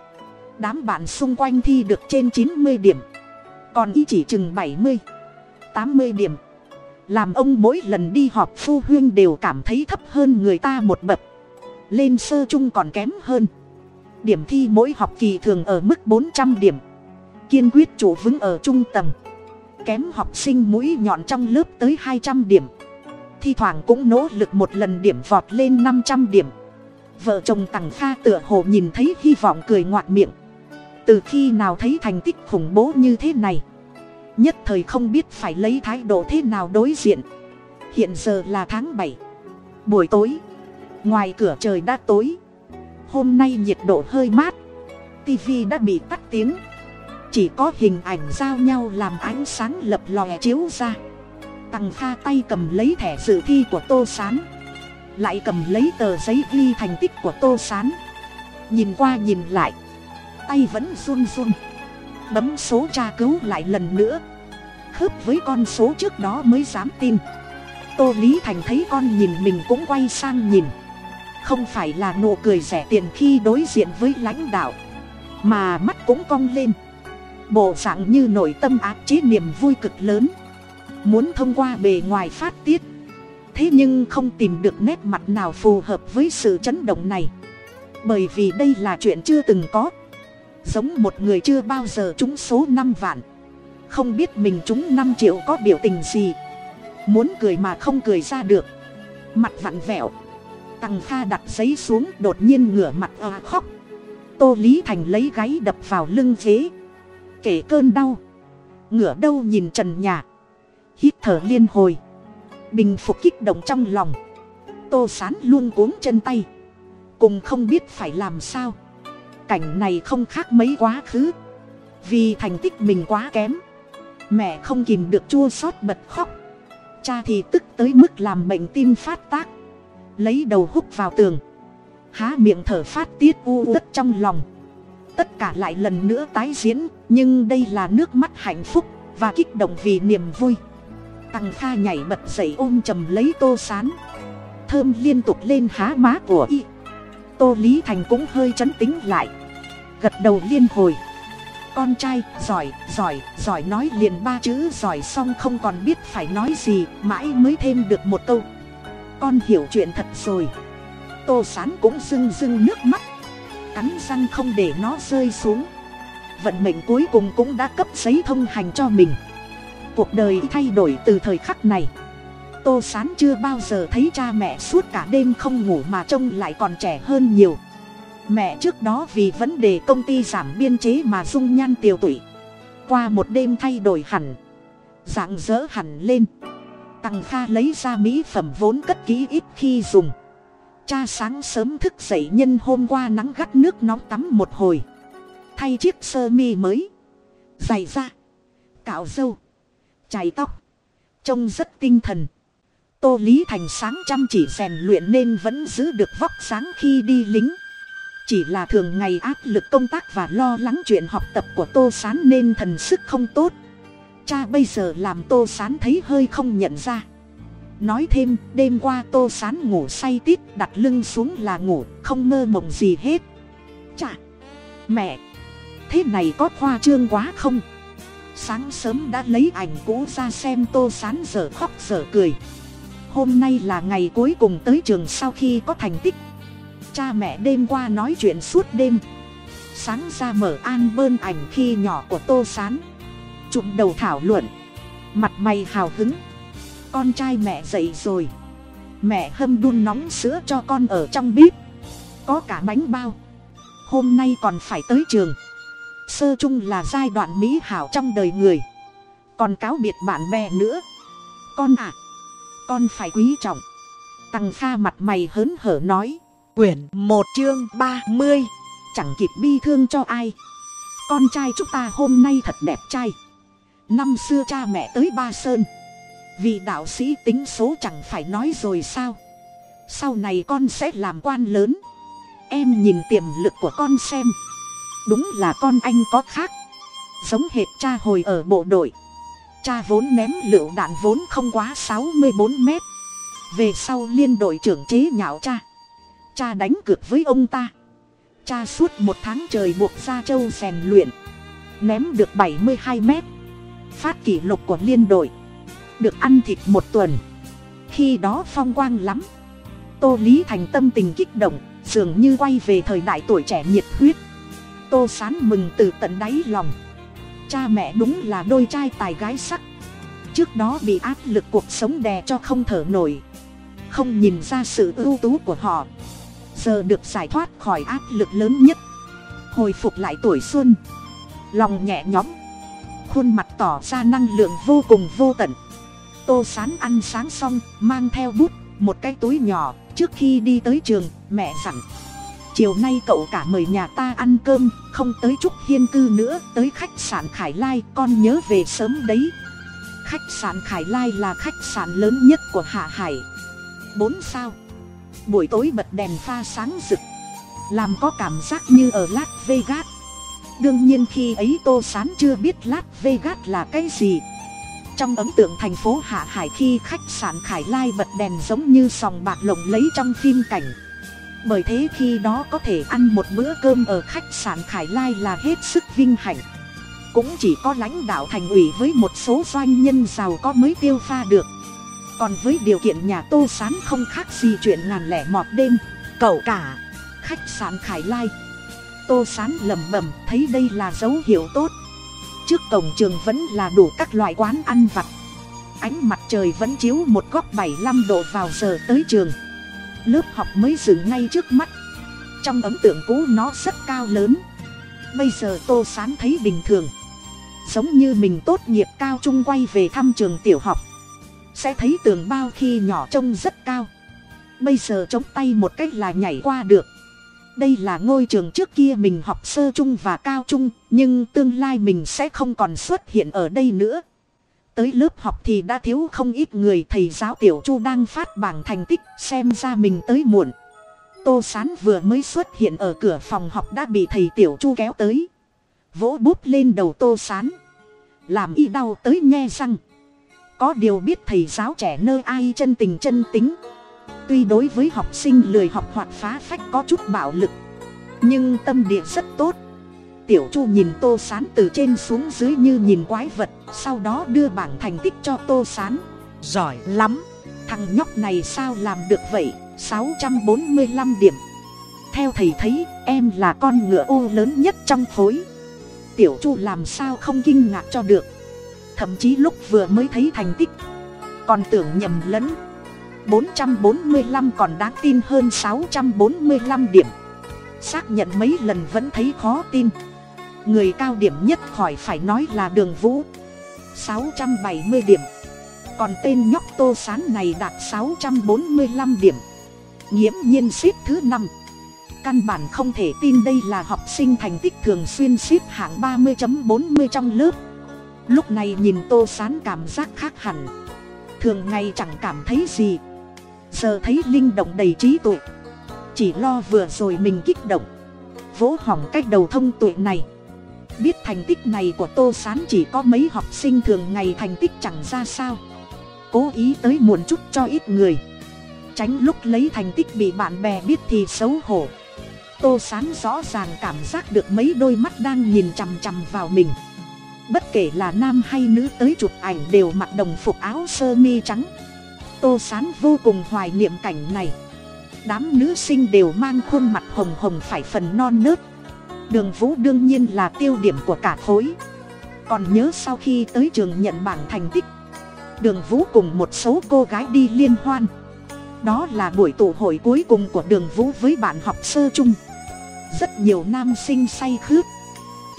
đám bạn xung quanh thi được trên chín mươi điểm, còn y chỉ chừng bảy mươi, tám mươi điểm. Làm ông mỗi lần đi họp phu huyên đều cảm thấy thấp hơn người ta một bậc, lên sơ chung còn kém hơn. Điểm thi mỗi học kỳ thường ở mức bốn trăm điểm kiên quyết chủ vững ở trung tầng. Kém học sinh mũi nhọn trong lớp tới hai trăm điểm. Thi thoảng cũng nỗ lực một lần điểm vọt lên năm trăm điểm. Vợ chồng tằng kha tựa hồ nhìn thấy hy vọng cười ngoạn miệng. Từ khi nào thấy thành tích khủng bố như thế này? Nhất thời không biết phải lấy thái độ thế nào đối diện. Hiện giờ là tháng bảy. Buổi tối, ngoài cửa trời đã tối. Hôm nay nhiệt độ hơi mát. TV đã bị tắt tiếng chỉ có hình ảnh giao nhau làm ánh sáng lập lòe chiếu ra. Tằng kha tay cầm lấy thẻ dự thi của tô s á n lại cầm lấy tờ giấy ghi thành tích của tô s á n nhìn qua nhìn lại, tay vẫn run run. Bấm số tra cứu lại lần nữa. Khớp với con số trước đó mới dám tin. Tô lý thành thấy con nhìn mình cũng quay sang nhìn. Không phải là nụ cười rẻ tiền khi đối diện với lãnh đạo, mà mắt cũng cong lên bộ dạng như nội tâm áp chế niềm vui cực lớn. Muốn thông qua bề ngoài phát tiết. Thế nhưng không tìm được nét mặt nào phù hợp với sự chấn động này. Bởi vì đây là chuyện chưa từng có. Giống một người chưa bao giờ trúng số năm vạn. Không biết mình trúng năm triệu có biểu tình gì. Muốn cười mà không cười ra được. Mặt vặn vẹo. Tằng kha đặt giấy xuống đột nhiên ngửa mặt òa khóc. Tô lý thành lấy gáy đập vào lưng ghế kể cơn đau. Ngửa đâu nhìn trần nhà. Hít thở liên hồi. Bình phục kích động trong lòng. Tô sán luôn cuống chân tay. Cùng không biết phải làm sao. Cảnh này không khác mấy quá khứ. Vì thành tích mình quá kém. Mẹ không kìm được chua xót bật khóc. Cha thì tức tới mức làm bệnh tim phát tác. Lấy đầu hút vào tường. Há miệng thở phát tiết u uất trong lòng tất cả lại lần nữa tái diễn, nhưng đây là nước mắt hạnh phúc và kích động vì niềm vui. Tăng kha nhảy bật dậy ôm chầm lấy tô sán. Thơm liên tục lên há má của y. Tô lý thành cũng hơi chấn tính lại. Gật đầu liên hồi. Con trai, giỏi giỏi giỏi nói liền ba chữ giỏi xong không còn biết phải nói gì, mãi mới thêm được một câu. Con hiểu chuyện thật rồi. Tô sán cũng rưng rưng nước mắt cắn răng không để nó rơi xuống. Vận mệnh cuối cùng cũng đã cấp giấy thông hành cho mình. Cuộc đời thay đổi từ thời khắc này. Tô sán chưa bao giờ thấy cha mẹ suốt cả đêm không ngủ mà trông lại còn trẻ hơn nhiều. Mẹ trước đó vì vấn đề công ty giảm biên chế mà dung nhan tiều tụy. Qua một đêm thay đổi hẳn, dạng dỡ hẳn lên. Tằng kha lấy ra mỹ phẩm vốn cất ký ít khi dùng cha sáng sớm thức dậy nhân hôm qua nắng gắt nước nóng tắm một hồi. Thay chiếc sơ mi mới. Giày da. Cạo râu. Chải tóc. Trông rất tinh thần. Tô lý thành sáng chăm chỉ rèn luyện nên vẫn giữ được vóc sáng khi đi lính. Chỉ là thường ngày áp lực công tác và lo lắng chuyện học tập của tô s á n nên thần sức không tốt. Cha bây giờ làm tô sán thấy hơi không nhận ra nói thêm, đêm qua tô sán ngủ say tít, đặt lưng xuống là ngủ, không mơ mộng gì hết. Chà! Mẹ! Thế này có khoa trương quá không? Sáng sớm đã lấy ảnh cũ ra xem tô sán giờ khóc giờ cười. Hôm nay là ngày cuối cùng tới trường sau khi có thành tích. Cha mẹ đêm qua nói chuyện suốt đêm. Sáng ra mở an bơn ảnh khi nhỏ của tô sán. Chụm đầu thảo luận. Mặt mày hào hứng con trai mẹ dậy rồi. Mẹ hâm đun nóng sữa cho con ở trong bếp. Có cả bánh bao. Hôm nay còn phải tới trường. Sơ chung là giai đoạn mỹ hảo trong đời người. Còn cáo biệt bạn bè nữa. Con à con phải quý trọng. Tăng pha mặt mày hớn hở nói, quyển một chương ba mươi. Chẳng kịp bi thương cho ai. Con trai chúng ta hôm nay thật đẹp trai. Năm xưa cha mẹ tới ba sơn vì đạo sĩ tính số chẳng phải nói rồi sao? Sau này con sẽ làm quan lớn. Em nhìn tiềm lực của con xem. Đúng là con anh có khác. Giống hệt cha hồi ở bộ đội. Cha vốn ném lựu đạn vốn không quá sáu mươi bốn mét. Về sau liên đội trưởng chế nhạo cha. Cha đánh cược với ông ta. Cha suốt một tháng trời buộc ra châu rèn luyện. Ném được bảy mươi hai mét. Phát kỷ lục của liên đội được ăn thịt một tuần. Khi đó phong quang lắm. Tô lý thành tâm tình kích động, dường như quay về thời đại tuổi trẻ nhiệt huyết. Tô sán mừng từ tận đáy lòng. Cha mẹ đúng là đôi trai tài gái sắc. Trước đó bị áp lực cuộc sống đè cho không thở nổi. Không nhìn ra sự ưu tú của họ. Giờ được giải thoát khỏi áp lực lớn nhất. Hồi phục lại tuổi xuân. Lòng nhẹ nhõm. Khuôn mặt tỏ ra năng lượng vô cùng vô tận tô sán ăn sáng xong, mang theo bút, một cái túi nhỏ, trước khi đi tới trường, mẹ dặn, chiều nay cậu cả mời nhà ta ăn cơm, không tới trúc hiên cư nữa, tới khách sạn khải lai, con nhớ về sớm đấy. Khách sạn khải lai là khách sạn lớn nhất của hạ hải. Bốn sao? Buổi tối bật đèn pha sáng rực, làm có cảm giác như ở las vegas. Đương nhiên khi ấy tô sán chưa biết las vegas là cái gì trong ấn tượng thành phố hạ hải khi khách sạn khải lai bật đèn giống như sòng bạc lộng lấy trong phim cảnh. Bởi thế khi đó có thể ăn một bữa cơm ở khách sạn khải lai là hết sức vinh hạnh. Cũng chỉ có lãnh đạo thành ủy với một số doanh nhân giàu có mới tiêu pha được. Còn với điều kiện nhà tô sán không khác gì chuyện ngàn lẻ mọt đêm, cậu cả khách sạn khải lai. Tô sán lẩm bẩm, thấy đây là dấu hiệu tốt trước cổng trường vẫn là đủ các loại quán ăn vặt. Ánh mặt trời vẫn chiếu một góc bảy năm độ vào giờ tới trường. Lớp học mới dừng ngay trước mắt. Trong ấn tượng cũ nó rất cao lớn. Bây giờ tô sán thấy bình thường. Giống như mình tốt nghiệp cao trung quay về thăm trường tiểu học. Sẽ thấy tường bao khi nhỏ trông rất cao. Bây giờ chống tay một cách là nhảy qua được đây là ngôi trường trước kia mình học sơ trung và cao trung, nhưng tương lai mình sẽ không còn xuất hiện ở đây nữa. Tới lớp học thì đã thiếu không ít người thầy giáo tiểu chu đang phát bảng thành tích, xem ra mình tới muộn. Tô s á n vừa mới xuất hiện ở cửa phòng học đã bị thầy tiểu chu kéo tới. Vỗ bút lên đầu tô s á n làm y đau tới nhe răng. Có điều biết thầy giáo trẻ nơi ai chân tình chân tính tuy đối với học sinh lười học hoặc phá phách có chút bạo lực, nhưng tâm địa rất tốt. Tiểu chu nhìn tô sán từ trên xuống dưới như nhìn quái vật, sau đó đưa bảng thành tích cho tô sán. Giỏi lắm, thằng nhóc này sao làm được vậy? Sáu trăm bốn mươi lăm điểm. Theo thầy thấy, em là con ngựa ô lớn nhất trong khối. Tiểu chu làm sao không kinh ngạc cho được. Thậm chí lúc vừa mới thấy thành tích, còn tưởng nhầm lẫn bốn trăm bốn mươi lăm còn đáng tin hơn sáu trăm bốn mươi lăm điểm. Xác nhận mấy lần vẫn thấy khó tin. Người cao điểm nhất khỏi phải nói là đường vũ. sáu trăm bảy mươi điểm. Còn tên nhóc tô sán này đạt sáu trăm bốn mươi lăm điểm. Nghiễm nhiên xếp thứ năm. Căn bản không thể tin đây là học sinh thành tích thường xuyên xếp hạng ba mươi bốn mươi trong lớp. Lúc này nhìn tô sán cảm giác khác hẳn. Thường ngày chẳng cảm thấy gì giờ thấy linh động đầy trí tuệ. Chỉ lo vừa rồi mình kích động. Vỗ hỏng cách đầu thông tuệ này. Biết thành tích này của tô s á n chỉ có mấy học sinh thường ngày thành tích chẳng ra sao. Cố ý tới muộn chút cho ít người. Tránh lúc lấy thành tích bị bạn bè biết thì xấu hổ. Tô s á n rõ ràng cảm giác được mấy đôi mắt đang nhìn chằm chằm vào mình. Bất kể là nam hay nữ tới chụp ảnh đều mặc đồng phục áo sơ mi trắng tô s á n vô cùng hoài niệm cảnh này. Đám nữ sinh đều mang khuôn mặt hồng hồng phải phần non nớt. Đường vũ đương nhiên là tiêu điểm của cả khối. Còn nhớ sau khi tới trường nhận bảng thành tích, đường vũ cùng một số cô gái đi liên hoan. Đó là buổi tụ hội cuối cùng của đường vũ với bạn học sơ chung. Rất nhiều nam sinh say khướt.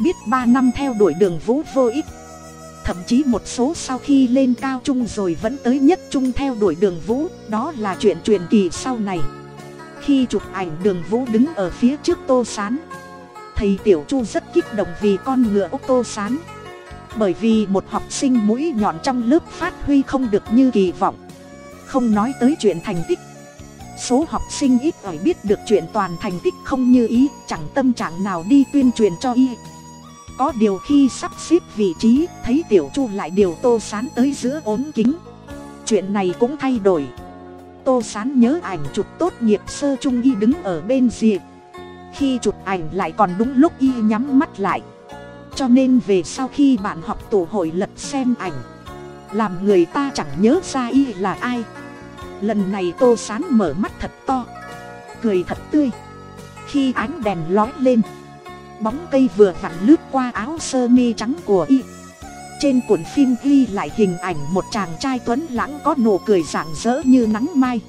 biết ba năm theo đuổi đường vũ vô ích thậm chí một số sau khi lên cao trung rồi vẫn tới nhất trung theo đuổi đường vũ, đó là chuyện truyền kỳ sau này. Khi chụp ảnh đường vũ đứng ở phía trước tô s á n thầy tiểu chu rất kích động vì con ngựa ô tô sán. Bởi vì một học sinh mũi nhọn trong lớp phát huy không được như kỳ vọng. Không nói tới chuyện thành tích. Số học sinh ít ỏi biết được chuyện toàn thành tích không như ý, chẳng tâm trạng nào đi tuyên truyền cho y có điều khi sắp xếp vị trí, thấy tiểu chu lại điều tô sán tới giữa ốm kính. Chuyện này cũng thay đổi. Tô sán nhớ ảnh chụp tốt nghiệp sơ trung y đứng ở bên rìa. Khi chụp ảnh lại còn đúng lúc y nhắm mắt lại. Cho nên về sau khi bạn học tổ hội lật xem ảnh, làm người ta chẳng nhớ ra y là ai. Lần này tô sán mở mắt thật to, cười thật tươi. Khi ánh đèn lói lên bóng cây vừa vặn lướt qua áo sơ mi trắng của y. Trên cuộn phim ghi lại hình ảnh một chàng trai tuấn lãng có nụ cười rạng rỡ như nắng mai.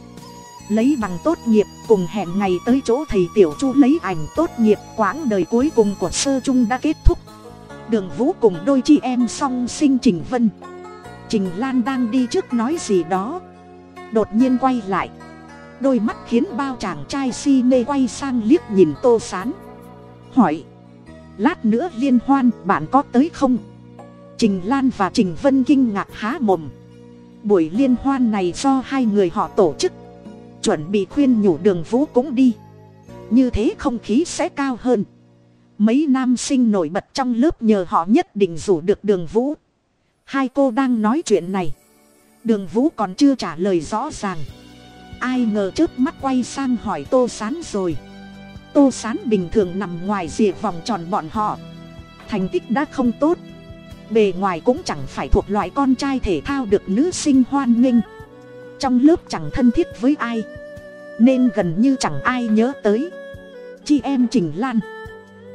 Lấy bằng tốt nghiệp, cùng hẹn ngày tới chỗ thầy tiểu chu lấy ảnh tốt nghiệp, quãng đời cuối cùng của sơ trung đã kết thúc. Đường vũ cùng đôi chị em song sinh trình vân. Trình lan đang đi trước nói gì đó. Đột nhiên quay lại. Đôi mắt khiến bao chàng trai si mê quay sang liếc nhìn tô sán. Hỏi lát nữa liên hoan, bạn có tới không? Trình lan và trình vân kinh ngạc há mồm. Buổi liên hoan này do hai người họ tổ chức. Chuẩn bị khuyên nhủ đường vũ cũng đi. Như thế không khí sẽ cao hơn. Mấy nam sinh nổi bật trong lớp nhờ họ nhất định rủ được đường vũ. Hai cô đang nói chuyện này. Đường vũ còn chưa trả lời rõ ràng. Ai ngờ trước mắt quay sang hỏi tô sán rồi tô sán bình thường nằm ngoài rìa vòng tròn bọn họ. Thành tích đã không tốt. Bề ngoài cũng chẳng phải thuộc loại con trai thể thao được nữ sinh hoan nghênh. Trong lớp chẳng thân thiết với ai. Nên gần như chẳng ai nhớ tới. Chị em trình lan.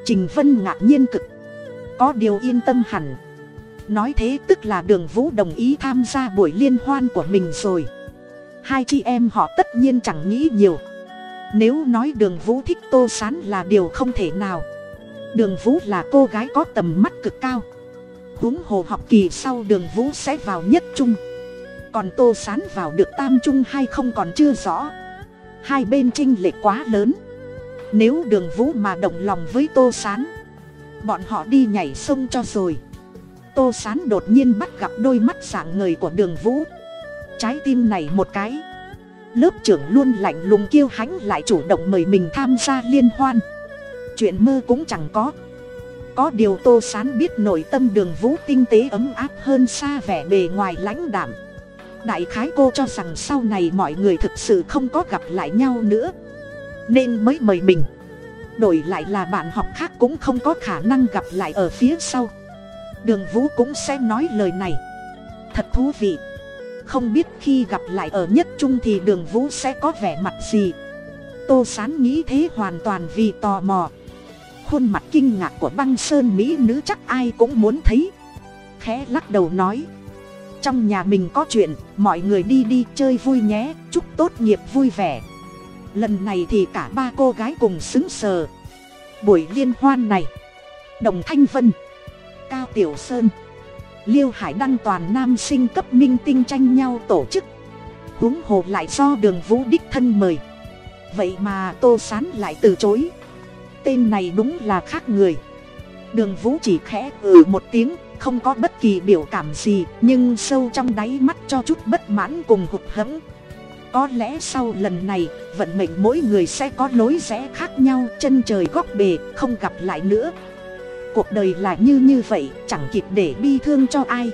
Trình vân ngạc nhiên cực. Có điều yên tâm hẳn. Nói thế tức là đường vũ đồng ý tham gia buổi liên hoan của mình rồi. Hai chị em họ tất nhiên chẳng nghĩ nhiều nếu nói đường vũ thích tô sán là điều không thể nào. Đường vũ là cô gái có tầm mắt cực cao. Huống hồ học kỳ sau đường vũ sẽ vào nhất trung. Còn tô sán vào được tam trung hay không còn chưa rõ. Hai bên chênh lệch quá lớn. Nếu đường vũ mà động lòng với tô sán, bọn họ đi nhảy sông cho rồi. Tô sán đột nhiên bắt gặp đôi mắt sảng ngời của đường vũ. Trái tim này một cái lớp trưởng luôn lạnh lùng kiêu hãnh lại chủ động mời mình tham gia liên hoan. Chuyện mơ cũng chẳng có. Có điều tô sán biết nội tâm đường vũ tinh tế ấm áp hơn xa vẻ bề ngoài lãnh đảm đại khái cô cho rằng sau này mọi người thực sự không có gặp lại nhau nữa. Nên mới mời mình. Đổi lại là bạn học khác cũng không có khả năng gặp lại ở phía sau. Đường vũ cũng sẽ nói lời này. Thật thú vị không biết khi gặp lại ở nhất trung thì đường vũ sẽ có vẻ mặt gì. Tô sán nghĩ thế hoàn toàn vì tò mò. Khuôn mặt kinh ngạc của băng sơn mỹ nữ chắc ai cũng muốn thấy. Khẽ lắc đầu nói, trong nhà mình có chuyện, mọi người đi đi, chơi vui nhé, chúc tốt nghiệp vui vẻ. Lần này thì cả ba cô gái cùng xứng sờ. Buổi liên hoan này, đồng thanh vân, cao tiểu sơn liêu hải đăng toàn nam sinh cấp minh tinh tranh nhau tổ chức. Huống hồ lại do đường vũ đích thân mời. Vậy mà tô sán lại từ chối. Tên này đúng là khác người. Đường vũ chỉ khẽ ừ một tiếng, không có bất kỳ biểu cảm gì, nhưng sâu trong đáy mắt cho chút bất mãn cùng hụt hẫng. Có lẽ sau lần này, vận mệnh mỗi người sẽ có lối rẽ khác nhau, chân trời góc bề, không gặp lại nữa cuộc đời là như như vậy chẳng kịp để bi thương cho ai.